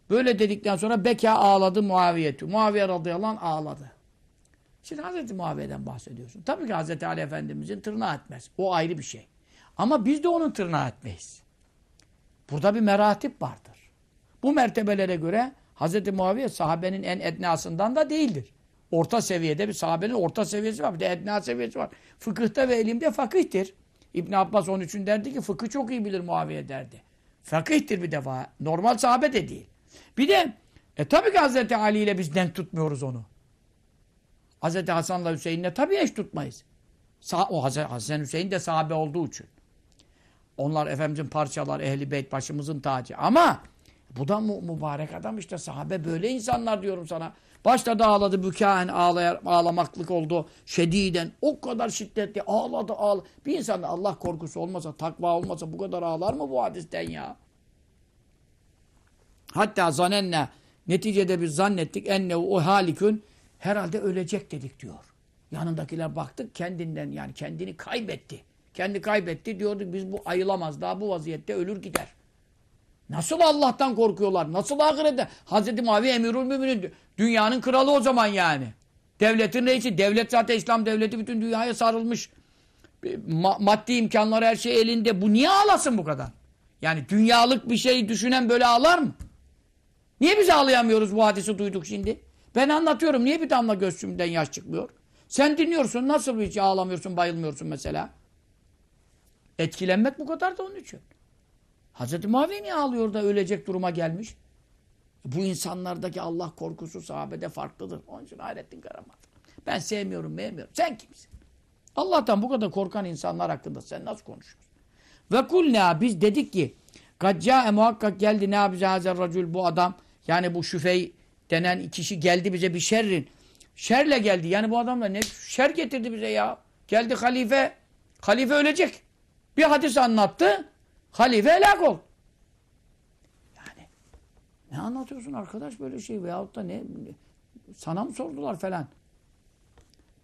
böyle dedikten sonra beka ağladı Muaviyetü. Muaviye radıyallahu anh ağladı. Şimdi Hazreti Muaviye'den bahsediyorsun. Tabii ki Hazreti Ali Efendimizin tırnağı etmez. O ayrı bir şey. Ama biz de onun tırnağı etmeyiz. Burada bir meratip vardır. Bu mertebelere göre Hazreti Muaviye sahabenin en etnasından da değildir. Orta seviyede bir sahabenin orta seviyesi var. Bir de etna seviyesi var. Fıkıhta ve ilimde fakihtir. İbn Abbas onun için derdi ki fıkıh çok iyi bilir Muaviye derdi. Fakihtir bir defa. Normal sahabe de değil. Bir de e tabii ki Hazreti Ali ile biz denk tutmuyoruz onu. Hazreti Hasan'la Hüseyin'le tabii eş tutmayız. Sa o Hazreti Hasan Hüseyin de sahabe olduğu için. Onlar Efendimizin parçalar, ehli beyt başımızın tacı. Ama bu da mu mübarek adam işte sahabe böyle insanlar diyorum sana. Başta da ağladı bükaen ağlayar, ağlamaklık oldu. Şediden o kadar şiddetli ağladı ağladı. Bir insanda Allah korkusu olmasa, takva olmasa bu kadar ağlar mı bu hadisten ya? Hatta zanenne neticede biz zannettik enne o halikün herhalde ölecek dedik diyor. Yanındakiler baktık kendinden yani kendini kaybetti. Kendi kaybetti diyorduk biz bu ayılamaz daha bu vaziyette ölür gider. Nasıl Allah'tan korkuyorlar? Nasıl ahirette? Hazreti Muaviye Emirül Müminin dünyanın kralı o zaman yani. Devletin reisi. Devlet zaten İslam devleti bütün dünyaya sarılmış. Ma maddi imkanları her şey elinde. Bu niye ağlasın bu kadar? Yani dünyalık bir şey düşünen böyle ağlar mı? Niye biz ağlayamıyoruz bu hadisi duyduk şimdi? Ben anlatıyorum. Niye bir damla gözümden yaş çıkmıyor? Sen dinliyorsun. Nasıl hiç ağlamıyorsun, bayılmıyorsun mesela? Etkilenmek bu kadar da onun için. Hazreti Muaviye niye ağlıyor da ölecek duruma gelmiş? Bu insanlardaki Allah korkusu sahabede farklıdır. Onun için Hayrettin Karaman. Ben sevmiyorum, beğenmiyorum. Sen kimsin? Allah'tan bu kadar korkan insanlar hakkında sen nasıl konuşuyorsun? Ve kulna biz dedik ki Gaccae muhakkak geldi ne bize hazer racül bu adam yani bu şüfey denen kişi geldi bize bir şerrin. Şerle geldi. Yani bu adam da ne şer getirdi bize ya. Geldi halife. Halife ölecek. Bir hadis anlattı. Halife helak ol. Yani ne anlatıyorsun arkadaş böyle şey veyahut da ne sana mı sordular falan.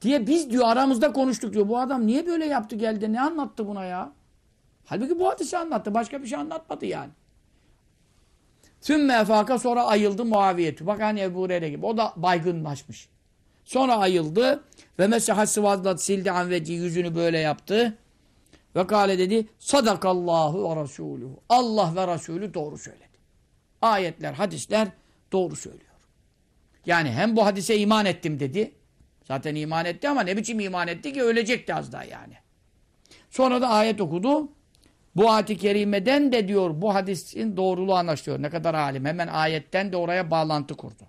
Diye biz diyor aramızda konuştuk diyor. Bu adam niye böyle yaptı geldi ne anlattı buna ya? Halbuki bu hadisi anlattı. Başka bir şey anlatmadı yani. Sümme efaka sonra ayıldı muaviyetü. Bak hani Ebu Hureyre gibi. O da baygınlaşmış. Sonra ayıldı ve mesahat sıvazlat sildi anveci yüzünü böyle yaptı. Ve kale dedi sadakallahu ve rasuluhu. Allah ve Resulü doğru söyledi. Ayetler, hadisler doğru söylüyor. Yani hem bu hadise iman ettim dedi. Zaten iman etti ama ne biçim iman etti ki ölecekti az daha yani. Sonra da ayet okudu. Bu ayet-i kerimeden de diyor bu hadisin doğruluğu anlaşılıyor. Ne kadar alim. Hemen ayetten de oraya bağlantı kurdu.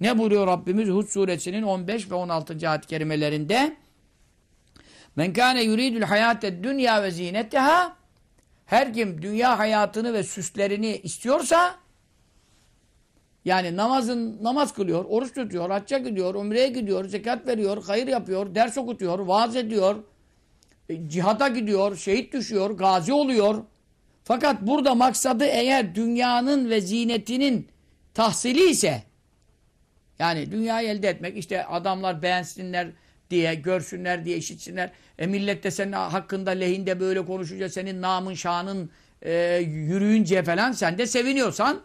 Ne buyuruyor Rabbimiz Hud suresinin 15 ve 16. ayet-i kerimelerinde? Men kâne yuridul hayâted dünya ve zîneteha her kim dünya hayatını ve süslerini istiyorsa yani namazın namaz kılıyor, oruç tutuyor, hacca gidiyor, umreye gidiyor, zekat veriyor, hayır yapıyor, ders okutuyor, vaaz ediyor, e, cihada gidiyor, şehit düşüyor, gazi oluyor. Fakat burada maksadı eğer dünyanın ve zinetinin tahsili ise yani dünyayı elde etmek işte adamlar beğensinler diye, görsünler diye, işitsinler. E millet de senin hakkında lehinde böyle konuşunca senin namın, şanın e, yürüyünce falan sen de seviniyorsan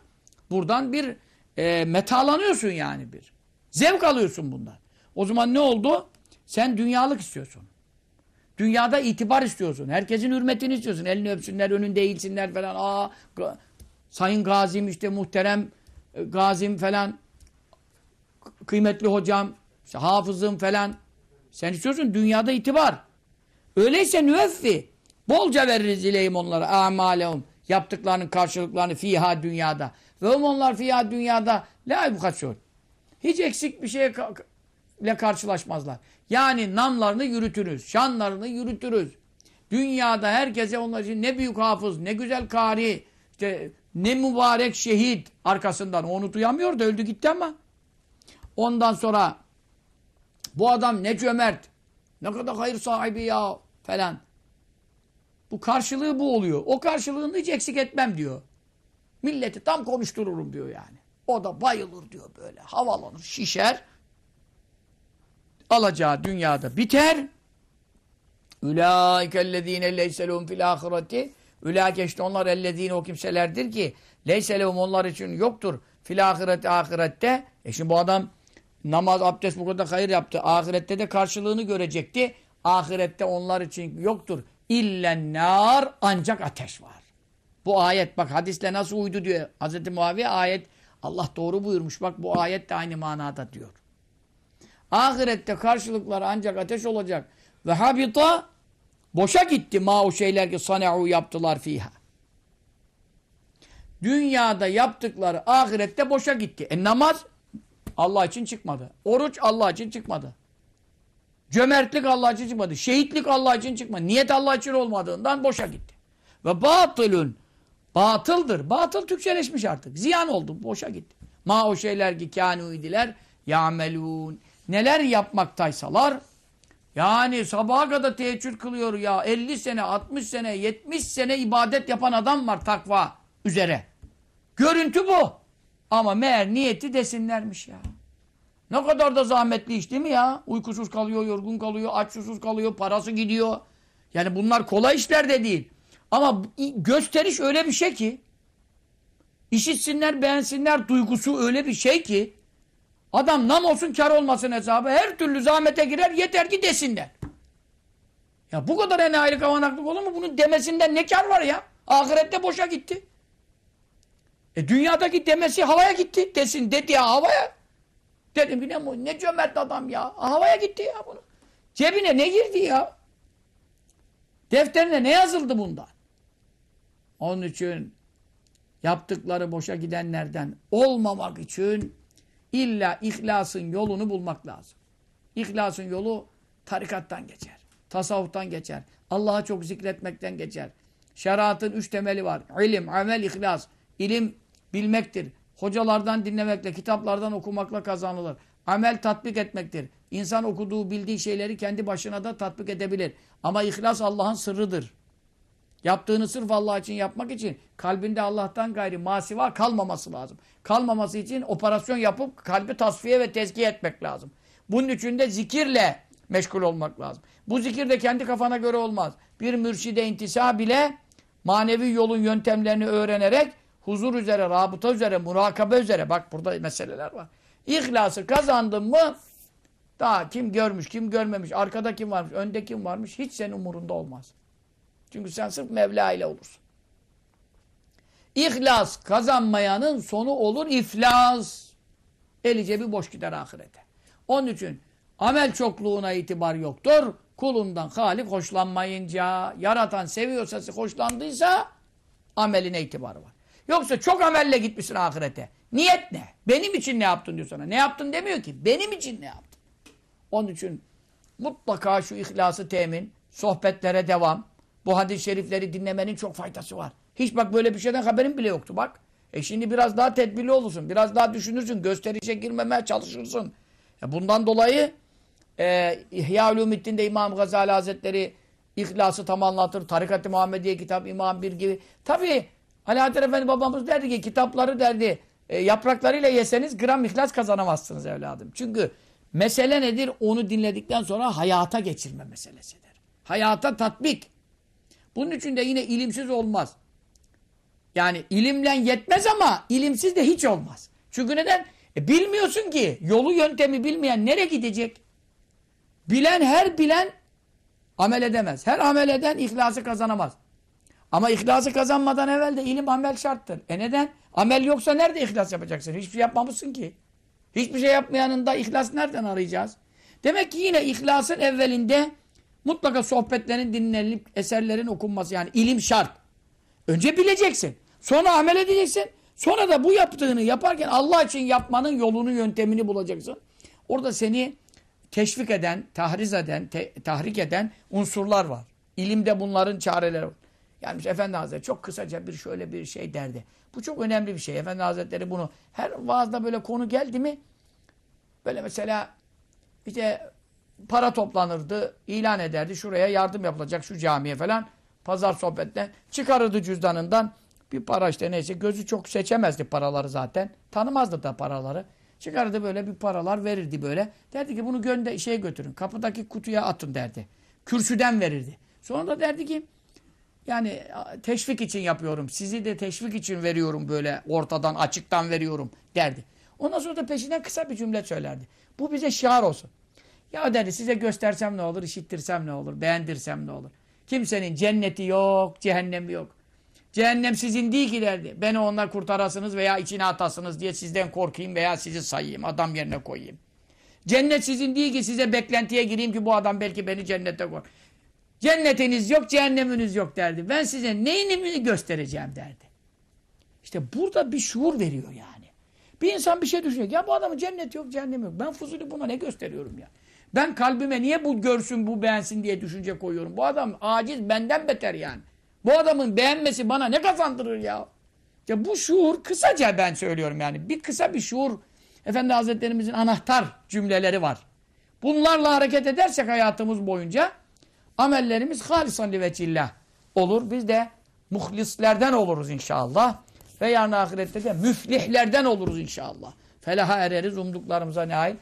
buradan bir e, metalanıyorsun yani bir. Zevk alıyorsun bundan. O zaman ne oldu? Sen dünyalık istiyorsun. Dünyada itibar istiyorsun. Herkesin hürmetini istiyorsun. Elini öpsünler, önünde eğilsinler falan. Aa, sayın gazim işte muhterem e, gazim falan kıymetli hocam, işte hafızım falan. Sen istiyorsun dünyada itibar. Öyleyse nüveffi. Bolca veririz ileyim onlara. Amalehum. Yaptıklarının karşılıklarını fiha dünyada. Ve onlar fiha dünyada la yubkasyon. Hiç eksik bir şeye ile karşılaşmazlar. Yani namlarını yürütürüz. Şanlarını yürütürüz. Dünyada herkese onlar için ne büyük hafız, ne güzel kari, işte ne mübarek şehit arkasından. Onu duyamıyor da öldü gitti ama. Ondan sonra bu adam ne cömert, ne kadar hayır sahibi ya falan. Bu karşılığı bu oluyor. O karşılığını hiç eksik etmem diyor. Milleti tam konuştururum diyor yani. O da bayılır diyor böyle. Havalanır, şişer. Alacağı dünyada biter. Ulaikellezine leyselehum fil ahireti. Ulaike işte onlar ellezine o kimselerdir ki leyselehum onlar için yoktur. Fil ahireti ahirette. E şimdi bu adam namaz, abdest bu kadar hayır yaptı. Ahirette de karşılığını görecekti. Ahirette onlar için yoktur. İllen nar ancak ateş var. Bu ayet bak hadisle nasıl uydu diyor. Hz. Muaviye ayet Allah doğru buyurmuş. Bak bu ayet de aynı manada diyor. Ahirette karşılıkları ancak ateş olacak. Ve habita boşa gitti ma o şeyler ki sana'u yaptılar fiha. Dünyada yaptıkları ahirette boşa gitti. E namaz Allah için çıkmadı. Oruç Allah için çıkmadı. Cömertlik Allah için çıkmadı. Şehitlik Allah için çıkmadı. Niyet Allah için olmadığından boşa gitti. Ve batılün batıldır. Batıl Türkçeleşmiş artık. Ziyan oldu. Boşa gitti. Ma o şeyler ki kânû idiler ya'melûn. Neler yapmaktaysalar yani sabaha kadar teheccüd kılıyor ya 50 sene, 60 sene, 70 sene ibadet yapan adam var takva üzere. Görüntü bu. Ama meğer niyeti desinlermiş ya. Ne kadar da zahmetli iş değil mi ya? Uykusuz kalıyor, yorgun kalıyor, aç susuz kalıyor, parası gidiyor. Yani bunlar kolay işler de değil. Ama gösteriş öyle bir şey ki işitsinler, beğensinler duygusu öyle bir şey ki adam nam olsun kar olmasın hesabı her türlü zahmete girer yeter ki desinler. Ya bu kadar enayilik avanaklık olur mu? Bunun demesinden ne kar var ya? Ahirette boşa gitti. E dünyadaki demesi havaya gitti. Desin dedi ya havaya. Dedim ki ne, ne cömert adam ya. Havaya gitti ya bunu. Cebine ne girdi ya? Defterine ne yazıldı bundan? Onun için yaptıkları boşa gidenlerden olmamak için illa ihlasın yolunu bulmak lazım. İhlasın yolu tarikattan geçer. Tasavvuftan geçer. Allah'a çok zikretmekten geçer. Şeriatın üç temeli var. İlim, amel, ihlas. İlim bilmektir. Hocalardan dinlemekle, kitaplardan okumakla kazanılır. Amel tatbik etmektir. İnsan okuduğu, bildiği şeyleri kendi başına da tatbik edebilir. Ama ihlas Allah'ın sırrıdır. Yaptığını sırf Allah için yapmak için kalbinde Allah'tan gayri masiva kalmaması lazım. Kalmaması için operasyon yapıp kalbi tasfiye ve tezkiye etmek lazım. Bunun için de zikirle meşgul olmak lazım. Bu zikir de kendi kafana göre olmaz. Bir mürşide intisa bile manevi yolun yöntemlerini öğrenerek huzur üzere, rabıta üzere, murakabe üzere. Bak burada meseleler var. İhlası kazandın mı daha kim görmüş, kim görmemiş, arkada kim varmış, önde kim varmış hiç senin umurunda olmaz. Çünkü sen sırf Mevla ile olursun. İhlas kazanmayanın sonu olur iflas. Eli cebi boş gider ahirete. Onun için amel çokluğuna itibar yoktur. Kulundan Halik hoşlanmayınca, yaratan seviyorsa, hoşlandıysa ameline itibarı var. Yoksa çok amelle gitmişsin ahirete. Niyet ne? Benim için ne yaptın diyor sana. Ne yaptın demiyor ki. Benim için ne yaptın? Onun için mutlaka şu ihlası temin, sohbetlere devam. Bu hadis-i şerifleri dinlemenin çok faydası var. Hiç bak böyle bir şeyden haberin bile yoktu bak. E şimdi biraz daha tedbirli olursun. Biraz daha düşünürsün. Gösterişe girmemeye çalışırsın. E bundan dolayı e, İhya Ulumiddin'de İmam Gazali Hazretleri İhlası tam anlatır. Tarikat-ı Muhammediye kitap İmam Bir gibi. Tabi Alaaddin Efendi babamız derdi ki kitapları derdi e, yapraklarıyla yeseniz gram ihlas kazanamazsınız evladım. Çünkü mesele nedir? Onu dinledikten sonra hayata geçirme meselesidir. Hayata tatbik. Bunun için de yine ilimsiz olmaz. Yani ilimle yetmez ama ilimsiz de hiç olmaz. Çünkü neden? E, bilmiyorsun ki. Yolu yöntemi bilmeyen nereye gidecek? Bilen her bilen amel edemez. Her amel eden ihlası kazanamaz. Ama ihlası kazanmadan evvel de ilim amel şarttır. E neden? Amel yoksa nerede ihlas yapacaksın? Hiçbir şey yapmamışsın ki. Hiçbir şey yapmayanında ihlas nereden arayacağız? Demek ki yine ihlasın evvelinde mutlaka sohbetlerin dinlenip eserlerin okunması yani ilim şart. Önce bileceksin. Sonra amel edeceksin. Sonra da bu yaptığını yaparken Allah için yapmanın yolunu, yöntemini bulacaksın. Orada seni teşvik eden, tahriz eden, te tahrik eden unsurlar var. İlimde bunların çareleri var. Yani Efendi Hazretleri çok kısaca bir şöyle bir şey derdi. Bu çok önemli bir şey. Efendi Hazretleri bunu her vaazda böyle konu geldi mi böyle mesela işte para toplanırdı, ilan ederdi. Şuraya yardım yapılacak şu camiye falan. Pazar sohbetten çıkarırdı cüzdanından bir para işte neyse. Gözü çok seçemezdi paraları zaten. Tanımazdı da paraları. Çıkarırdı böyle bir paralar verirdi böyle. Derdi ki bunu gönde şeye götürün. Kapıdaki kutuya atın derdi. Kürsüden verirdi. Sonra da derdi ki yani teşvik için yapıyorum. Sizi de teşvik için veriyorum böyle ortadan açıktan veriyorum derdi. Ondan sonra da peşinden kısa bir cümle söylerdi. Bu bize şiar olsun. Ya derdi size göstersem ne olur, işittirsem ne olur, beğendirsem ne olur. Kimsenin cenneti yok, cehennemi yok. Cehennem sizin değil ki derdi. Beni onlar kurtarasınız veya içine atasınız diye sizden korkayım veya sizi sayayım, adam yerine koyayım. Cennet sizin değil ki size beklentiye gireyim ki bu adam belki beni cennete koy. Cennetiniz yok, cehenneminiz yok derdi. Ben size neyini göstereceğim derdi. İşte burada bir şuur veriyor yani. Bir insan bir şey düşünüyor. Ya bu adamın cennet yok, cehennem yok. Ben Fuzuli buna ne gösteriyorum ya? Ben kalbime niye bu görsün, bu beğensin diye düşünce koyuyorum. Bu adam aciz, benden beter yani. Bu adamın beğenmesi bana ne kazandırır ya? Ya bu şuur kısaca ben söylüyorum yani. Bir kısa bir şuur Efendi Hazretlerimizin anahtar cümleleri var. Bunlarla hareket edersek hayatımız boyunca amellerimiz halisan liveçillah olur. Biz de muhlislerden oluruz inşallah. Ve yarın ahirette de müflihlerden oluruz inşallah. Felaha ereriz, umduklarımıza nail,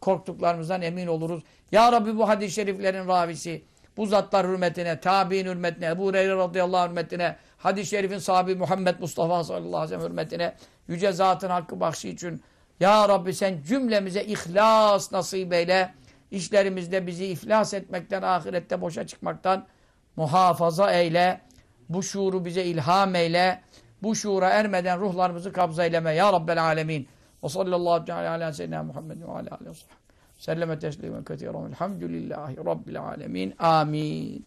korktuklarımızdan emin oluruz. Ya Rabbi bu hadis-i şeriflerin ravisi, bu zatlar hürmetine, tabi'in hürmetine, Ebu Hureyre radıyallahu hürmetine, hadis-i şerifin sahibi Muhammed Mustafa sallallahu aleyhi ve sellem hürmetine, yüce zatın hakkı bahşi için, Ya Rabbi sen cümlemize ihlas nasip eyle, işlerimizde bizi iflas etmekten, ahirette boşa çıkmaktan muhafaza eyle, bu şuuru bize ilham eyle, bu şuura ermeden ruhlarımızı kabza eyleme ya Rabbel alemin. Ve sallallahu teala ala seyyidina Muhammed ve aleyhi ve sellem. Teslimen ketiren. Elhamdülillahi Rabbil alemin. Amin.